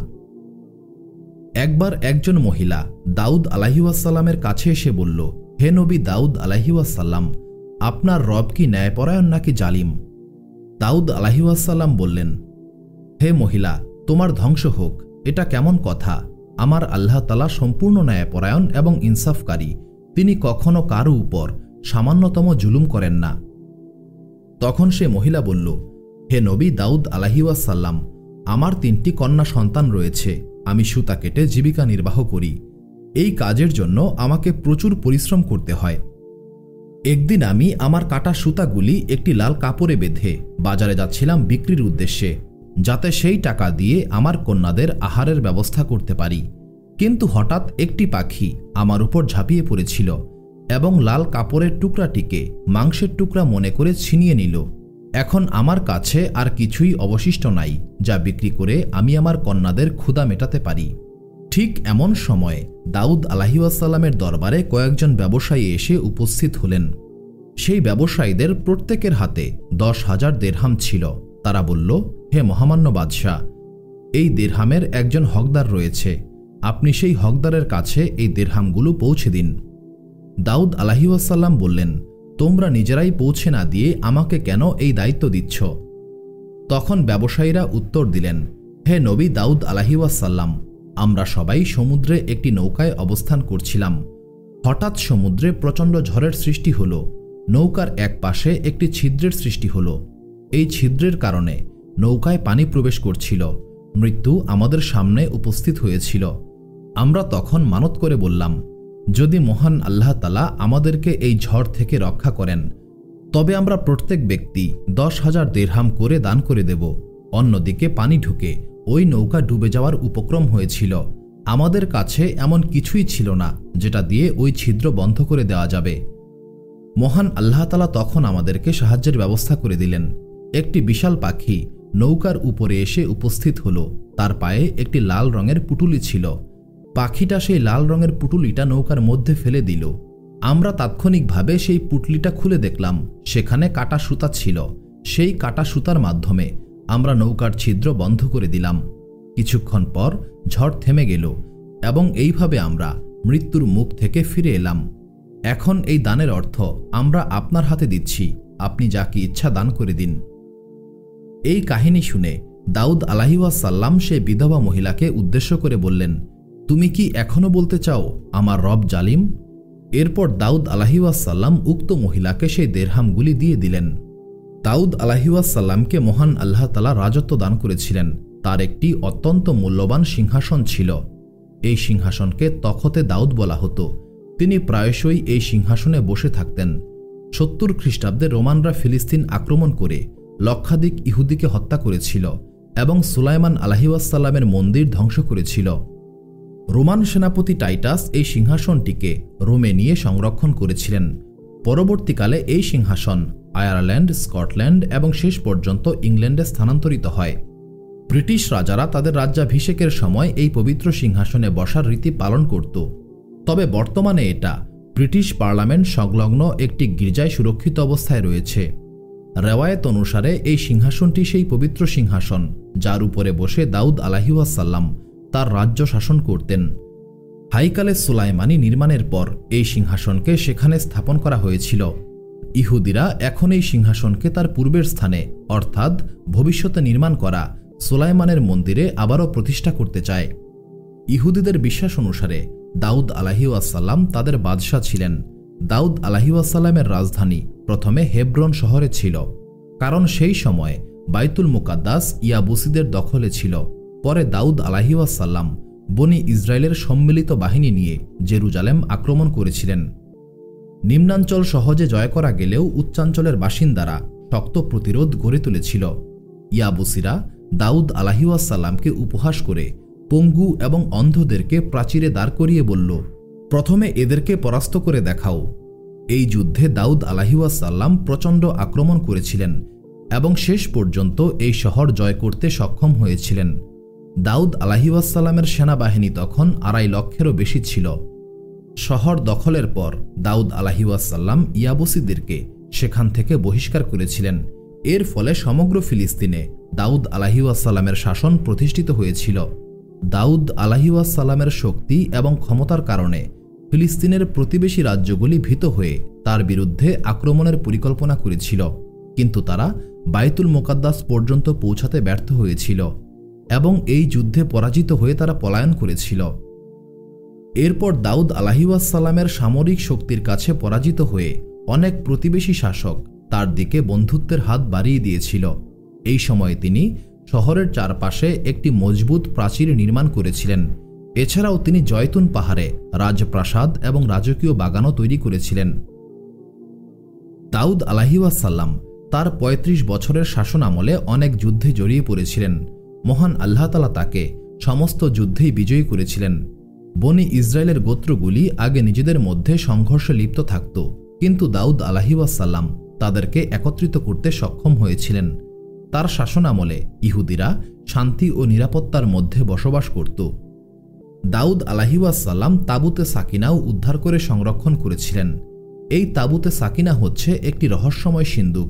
একবার একজন মহিলা দাউদ আলাহিউসাল্লামের কাছে এসে বলল, হে নবী দাউদ আলাহিউসাল্লাম আপনার রব কি ন্যায়পরায়ণ নাকি জালিম? দাউদ আলাহিউসাল্লাম বললেন, হে মহিলা, তোমার ধ্বংস হোক, এটা কেমন কথা? আমার আল্লাহ তালা সম্পূর্ণ ন্যায়পরায়ণ এবং ইনসাফকারী। তিনি কখনো কারও উপর সামান্যতম জুলুম করেন না। তখন সে মহিলা বলল, হে নবী দাউদ আলাহিউসাল্লাম আমার তিনটি কন্যা সন্তান রয়েছে, আমি সুতা কেটে জীবিকা নির্বাহ করি। এই কাজের জন্য আমাকে প্রচুর পরিশ্রম করতে হয়। একদিন আমি আমার কাটা সুতাগুলি একটি লাল কাপড়ে বেঁধে বাজারে যাচ্ছিলাম বিক্রির উদ্দেশ্যে, যাতে সেই টাকা দিয়ে আমার কন্যাদের আহারের ব্যবস্থা করতে পারি। কিন্তু হঠাৎ একটি পাখি আমার উপর ঝাঁপিয়ে পড়েছিল। এবং লাল কাপড়ের টুকরাটিকে মাংসের টুকরা মনে করে ছিনিয়ে নিল। এখন আমার কাছে আর কিছুই অবশিষ্ট নাই, যা বিক্রি করে আমি আমার কন্যাদের ক্ষুধা মেটাতে পারি। ঠিক এমন সময়ে দাউদ আলাহিউসাল্লামের দরবারে কয়েকজন ব্যবসায়ী এসে উপস্থিত হলেন। সেই ব্যবসায়ীদের প্রত্যেকের হাতে দশ হাজার দেড়হাম ছিল। তারা বলল, হে মহামান্য বাদশাহ, এই দেড়হামের একজন হকদার রয়েছে। আপনি সেই হকদারের কাছে এই দেড়হামগুলো পৌঁছে দিন। দাউদ আলাহিউসাল্লাম বললেন, তোমরা নিজেরাই পৌঁছে না দিয়ে আমাকে কেন এই দায়িত্ব দিচ্ছ? তখন ব্যবসায়ীরা উত্তর দিলেন, হে নবী দাউদ আলাহিউসাল্লাম আমরা সবাই সমুদ্রে একটি নৌকায় অবস্থান করছিলাম। হঠাৎ সমুদ্রে প্রচণ্ড ঝড়ের সৃষ্টি হল। নৌকার এক পাশে একটি ছিদ্রের সৃষ্টি হল। এই ছিদ্রের কারণে নৌকায় পানি প্রবেশ করছিল। মৃত্যু আমাদের সামনে উপস্থিত হয়েছিল। আমরা তখন মানত করে বললাম যদি মহান আল্লাহ তালা আমাদেরকে এই ঝড় থেকে রক্ষা করেন, তবে আমরা প্রত্যেক ব্যক্তি দশ হাজার দেড়হাম করে দান করে দেব। অন্যদিকে পানি ঢুকে ওই নৌকা ডুবে যাওয়ার উপক্রম হয়েছিল। আমাদের কাছে এমন কিছুই ছিল না, যেটা দিয়ে ওই ছিদ্র বন্ধ করে দেওয়া যাবে। মহান আল্লাহ তালা তখন আমাদেরকে সাহায্যের ব্যবস্থা করে দিলেন। একটি বিশাল পাখি নৌকার উপরে এসে উপস্থিত হল। তার পায়ে একটি লাল রঙের পুটুলি ছিল। পাখিটা সেই লাল রঙের পুটুলিটা নৌকার মধ্যে ফেলে দিল। আমরা তাৎক্ষণিকভাবে সেই পুটলিটা খুলে দেখলাম। সেখানে কাটা সুতা ছিল। সেই কাটা সুতার মাধ্যমে আমরা নৌকার ছিদ্র বন্ধ করে দিলাম। কিছুক্ষণ পর ঝড় থেমে গেল এবং এইভাবে আমরা মৃত্যুর মুখ থেকে ফিরে এলাম। এখন এই দানের অর্থ আমরা আপনার হাতে দিচ্ছি। আপনি যাকে ইচ্ছা দান করে দিন। এই কাহিনী শুনে দাউদ আলাহিউসাল্লাম সে বিধবা মহিলাকে উদ্দেশ্য করে বললেন তুমি কি এখনও বলতে চাও, আমার রব জালিম? এরপর দাউদ আলাহিউসাল্লাম উক্ত মহিলাকে সেই দেড়হামগুলি দিয়ে দিলেন। দাউদ আলাহিউসাল্লামকে মহান আল্লাহ তালা রাজত্ব দান করেছিলেন। তার একটি অত্যন্ত মূল্যবান সিংহাসন ছিল। এই সিংহাসনকে তখতে দাউদ বলা হতো। তিনি প্রায়শই এই সিংহাসনে বসে থাকতেন। সত্তর খ্রিস্টাব্দে রোমানরা ফিলিস্তিন আক্রমণ করে লক্ষাধিক ইহুদিকে হত্যা করেছিল এবং সুলাইমান আলাহিউসাল্লামের মন্দির ধ্বংস করেছিল। রোমান সেনাপতি টাইটাস এই সিংহাসনটিকে রোমে নিয়ে সংরক্ষণ করেছিলেন। পরবর্তীকালে এই সিংহাসন আয়ারল্যান্ড, স্কটল্যান্ড এবং শেষ পর্যন্ত ইংল্যান্ডে স্থানান্তরিত হয়। ব্রিটিশ রাজারা তাদের রাজ্যাভিষেকের সময় এই পবিত্র সিংহাসনে বসার রীতি পালন করত। তবে বর্তমানে এটা ব্রিটিশ পার্লামেন্ট সংলগ্ন একটি গির্জায় সুরক্ষিত অবস্থায় রয়েছে। রেওয়ায়ত অনুসারে এই সিংহাসনটি সেই পবিত্র সিংহাসন, যার উপরে বসে দাউদ আলাহিউসাল্লাম তার রাজ্য শাসন করতেন। হাইকালে সুলাইমানি নির্মাণের পর এই সিংহাসনকে সেখানে স্থাপন করা হয়েছিল। ইহুদিরা এখন এই সিংহাসনকে তার পূর্বের স্থানে, অর্থাৎ ভবিষ্যতে নির্মাণ করা সুলাইমানের মন্দিরে আবারও প্রতিষ্ঠা করতে চায়। ইহুদিদের বিশ্বাস অনুসারে দাউদ আলাহিউসাল্লাম তাদের বাদশাহ ছিলেন। দাউদ আলাহিউসাল্লামের রাজধানী প্রথমে হেব্রন শহরে ছিল, কারণ সেই সময় বাইতুল মুকাদ্দাস ইয়াবুসিদের দখলে ছিল। পরে দাউদ আলাহিউসাল্লাম বনি ইসরায়েলের সম্মিলিত বাহিনী নিয়ে জেরুজালেম আক্রমণ করেছিলেন। নিম্নাঞ্চল সহজে জয় করা গেলেও উচ্চাঞ্চলের বাসিন্দারা শক্ত প্রতিরোধ গড়ে তুলেছিল। ইয়াবুসিরা দাউদ আলাহিউসাল্লামকে উপহাস করে পঙ্গু এবং অন্ধদেরকে প্রাচীরে দাঁড় করিয়ে বলল, প্রথমে এদেরকে পরাস্ত করে দেখাও। এই যুদ্ধে দাউদ আলাহিউসাল্লাম প্রচণ্ড আক্রমণ করেছিলেন এবং শেষ পর্যন্ত এই শহর জয় করতে সক্ষম হয়েছিলেন। দাউদ আলাহিউসাল্লামের সেনাবাহিনী তখন আড়াই লক্ষেরও বেশি ছিল। শহর দখলের পর দাউদ আলাহিউসাল্লাম ইয়াবসিদেরকে সেখান থেকে বহিষ্কার করেছিলেন। এর ফলে সমগ্র ফিলিস্তিনে দাউদ আলাহিউসাল্লামের শাসন প্রতিষ্ঠিত হয়েছিল। দাউদ আলাহিউসাল্লামের শক্তি এবং ক্ষমতার কারণে ফিলিস্তিনের প্রতিবেশী রাজ্যগুলি ভীত হয়ে তার বিরুদ্ধে আক্রমণের পরিকল্পনা করেছিল। কিন্তু তারা বাইতুল মোকাদ্দাস পর্যন্ত পৌঁছাতে ব্যর্থ হয়েছিল। এবং এই যুদ্ধে পরাজিত হয়ে তারা পলায়ন করেছিল। এরপর দাউদ আলাহিউসাল্লামের সামরিক শক্তির কাছে পরাজিত হয়ে অনেক প্রতিবেশী শাসক তার দিকে বন্ধুত্বের হাত বাড়িয়ে দিয়েছিল। এই সময়ে তিনি শহরের চারপাশে একটি মজবুত প্রাচীর নির্মাণ করেছিলেন। এছাড়াও তিনি জয়তুন পাহাড়ে রাজপ্রাসাদ এবং রাজকীয় বাগানও তৈরি করেছিলেন। দাউদ আলাহিউসাল্লাম তার ৩৫ বছরের শাসন আমলে অনেক যুদ্ধে জড়িয়ে পড়েছিলেন। মহান আল্লাহতালা তাকে সমস্ত যুদ্ধেই বিজয়ী করেছিলেন। বনি ইসরায়েলের গোত্রগুলি আগে নিজেদের মধ্যে সংঘর্ষে লিপ্ত থাকত, কিন্তু দাউদ আলাহিউসাল্লাম তাদেরকে একত্রিত করতে সক্ষম হয়েছিলেন। তার শাসনামলে ইহুদিরা শান্তি ও নিরাপত্তার মধ্যে বসবাস করত। দাউদ আলাহিউসাল্লাম তাবুতে সাকিনাও উদ্ধার করে সংরক্ষণ করেছিলেন। এই তাবুতে সাকিনা হচ্ছে একটি রহস্যময় সিন্দুক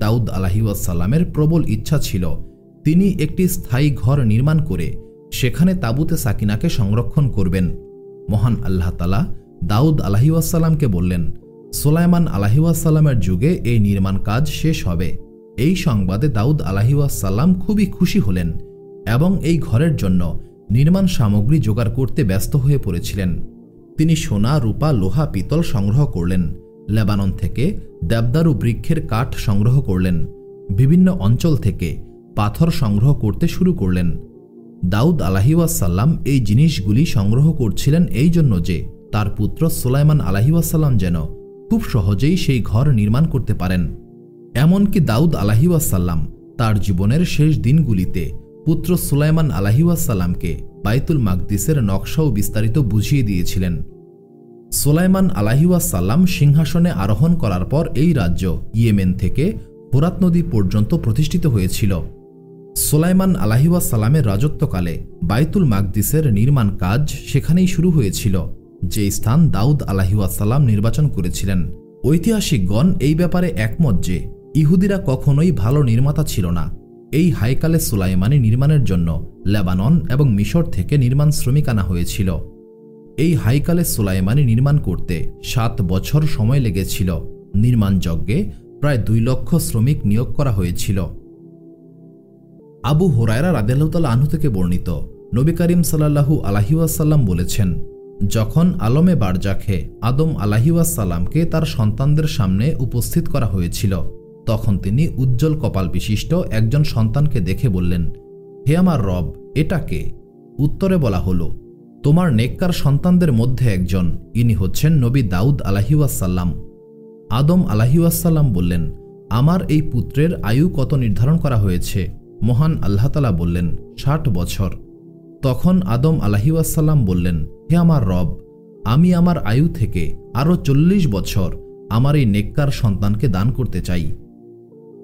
দাউদ আলাহিউসাল্লামের প্রবল ইচ্ছা ছিল তিনি একটি স্থায়ী ঘর নির্মাণ করে সেখানে তাবুতে সাকিনাকে সংরক্ষণ করবেন। মহান আল্লাহ তালা দাউদ আলাহিউসাল্লামকে বললেন, সোলাইমান আলাহিউসাল্লামের যুগে এই নির্মাণ কাজ শেষ হবে। এই সংবাদে দাউদ আলাহিউসাল্লাম খুবই খুশি হলেন এবং এই ঘরের জন্য নির্মাণ সামগ্রী জোগাড় করতে ব্যস্ত হয়ে পড়েছিলেন। তিনি সোনা, রূপা, লোহা, পিতল সংগ্রহ করলেন। লেবানন থেকে দেবদারু বৃক্ষের কাঠ সংগ্রহ করলেন। বিভিন্ন অঞ্চল থেকে পাথর সংগ্রহ করতে শুরু করলেন। দাউদ আলাহিউসাল্লাম এই জিনিসগুলি সংগ্রহ করছিলেন এই জন্য যে তার পুত্র সুলাইমান আলাহিউসাল্লাম যেন খুব সহজেই সেই ঘর নির্মাণ করতে পারেন। এমনকি দাউদ আলাহিউসাল্লাম তার জীবনের শেষ দিনগুলিতে পুত্র সুলাইমান আলাহিউসাল্লামকে বাইতুল মাকদিসের নকশাও বিস্তারিত বুঝিয়ে দিয়েছিলেন। সোলাইমান আলাহিউসাল্লাম সিংহাসনে আরোহণ করার পর এই রাজ্য ইয়েমেন থেকে ফোরাত নদী পর্যন্ত প্রতিষ্ঠিত হয়েছিল। সোলাইমান আলাহিউসাল্লামের রাজত্বকালে বাইতুল মাকদিসের নির্মাণ কাজ সেখানেই শুরু হয়েছিল, যে স্থান দাউদ আলাহিউসাল্লাম নির্বাচন করেছিলেন। ঐতিহাসিকগণ এই ব্যাপারে একমত যে ইহুদিরা কখনোই ভালো নির্মাতা ছিল না। এই হাইকালে সুলাইমানি নির্মাণের জন্য লেবানন এবং মিশর থেকে নির্মাণ শ্রমিক আনা হয়েছিল। এই হাইকালে সুলাইমানি নির্মাণ করতে সাত বছর সময় লেগেছিল। নির্মাণ যজ্ঞে প্রায় দুই লক্ষ শ্রমিক নিয়োগ করা হয়েছিল। আবু হোরায়রা রাদেলাউতাল আনহু থেকে বর্ণিত। নবী করিম সাল্লাহু আলাহিউসাল্লাম বলেছেন, যখন আলমে বারজাখে আদম আলাহিউসাল্লামকে তার সন্তানদের সামনে উপস্থিত করা হয়েছিল, তখন তিনি উজ্জ্বল কপাল বিশিষ্ট একজন সন্তানকে দেখে বললেন, হে আমার রব এটাকে উত্তরে বলা হলো, তোমার নেককার সন্তানদের মধ্যে একজন, ইনি হচ্ছেন নবী দাউদ আলাহিউসাল্লাম আদম আলাহিউসাল্লাম বললেন, আমার এই পুত্রের আয়ু কত নির্ধারণ করা হয়েছে? মহান আল্লাহতালা বললেন, ষাট বছর। তখন আদম আলাহিউসাল্লাম বললেন, হে আমার রব, আমি আমার আয়ু থেকে আরও চল্লিশ বছর আমার এই নেককার সন্তানকে দান করতে চাই।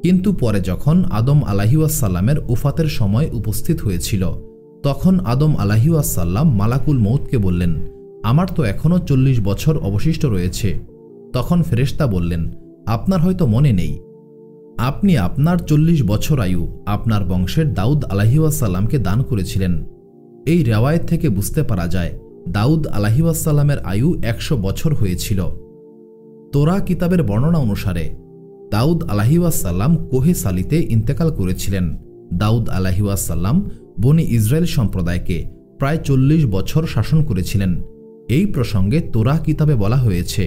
কিন্তু পরে যখন আদম আলাহিউসাল্লামের উফাতের সময় উপস্থিত হয়েছিল, তখন আদম আলাহিউসাল্লাম মালাকুল মৌতকে বললেন, আমার তো এখনও চল্লিশ বছর অবশিষ্ট রয়েছে। তখন ফেরেশতা বললেন, আপনার হয়তো মনে নেই আপনি আপনার চল্লিশ বছর আয়ু আপনার বংশের দাউদ আলাহিউসাল্লামকে দান করেছিলেন। এই রেওয়ায়ত থেকে বুঝতে পারা যায়, দাউদ আলাহিউসাল্লামের আয়ু একশো বছর হয়েছিল। তোরা কিতাবের বর্ণনা অনুসারে, দাউদ আলাহিউসাল্লাম কোহে সালিতে ইন্তেকাল করেছিলেন। দাউদ আলাহিউসাল্লাম বনি ইসরায়েল সম্প্রদায়কে প্রায় চল্লিশ বছর শাসন করেছিলেন। এই প্রসঙ্গে তোরা কিতাবে বলা হয়েছে,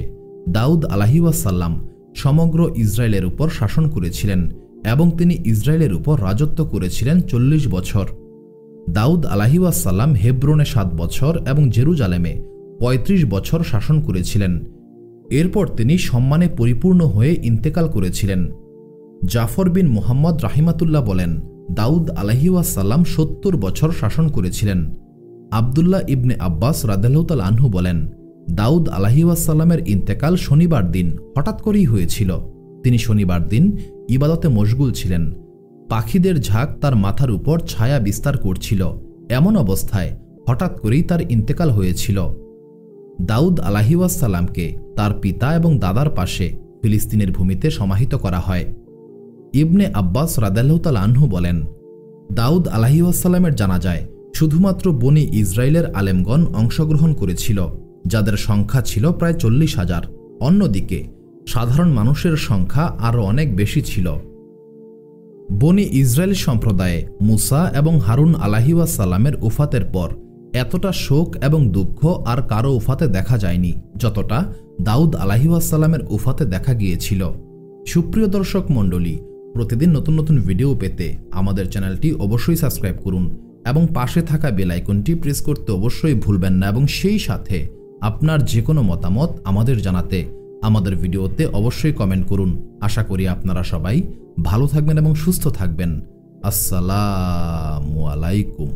দাউদ আলাহিউসাল্লাম সমগ্র ইসরায়েলের উপর শাসন করেছিলেন এবং তিনি ইসরায়েলের উপর রাজত্ব করেছিলেন চল্লিশ বছর। দাউদ আলাহিউসাল্লাম হেব্রনে সাত বছর এবং জেরুজালেমে ৩৫ বছর শাসন করেছিলেন। এরপর তিনি সম্মানে পরিপূর্ণ হয়ে ইন্তেকাল করেছিলেন। জাফর বিন মোহাম্মদ রাহিমাতুল্লাহ বলেন, দাউদ আলাহিউসাল্লাম সত্তর বছর শাসন করেছিলেন। আবদুল্লাহ ইবনে আব্বাস রাদেলাউতাল আনহু বলেন দাউদ আলাহিউসাল্লামের ইন্তেকাল শনিবার দিন হঠাৎ করেই হয়েছিল। তিনি শনিবার দিন ইবাদতে মশগুল ছিলেন। পাখিদের ঝাঁক তার মাথার উপর ছায়া বিস্তার করছিল। এমন অবস্থায় হঠাৎ করেই তার ইন্তেকাল হয়েছিল। দাউদ আলাহিউসাল্লামকে তার পিতা এবং দাদার পাশে ফিলিস্তিনের ভূমিতে সমাহিত করা হয়। ইবনে আব্বাস রাদাল্লাহতাল আনহু বলেন, দাউদ আলাহিউসাল্লামের জানা যায়, শুধুমাত্র বনি ইসরায়েলের আলেমগণ অংশগ্রহণ করেছিল। যাদের সংখ্যা ছিল প্রায় চল্লিশ হাজার। অন্যদিকে, সাধারণ মানুষের সংখ্যা আরও অনেক বেশি ছিল। বনি ইসরায়েল সম্প্রদায়ে মুসা এবং হারুন আলাহিউসাল্লামের উফাতের পর এতটা শোক এবং দুঃখ আর কারও উফাতে দেখা যায়নি, যতটা দাউদ আলাহিউসাল্লামের উফাতে দেখা গিয়েছিল। সুপ্রিয় দর্শক মণ্ডলী, প্রতিদিন নতুন নতুন ভিডিও পেতে আমাদের চ্যানেলটি অবশ্যই সাবস্ক্রাইব করুন এবং পাশে থাকা বেল আইকনটি প্রেস করতে অবশ্যই ভুলবেন না এবং সেই সাথে আপনার যে কোনো মতামত আমাদের জানাতে আমাদের ভিডিওতে অবশ্যই কমেন্ট করুন। আশা করি আপনারা সবাই ভালো থাকবেন এবং সুস্থ থাকবেন। আসসালামু আলাইকুম।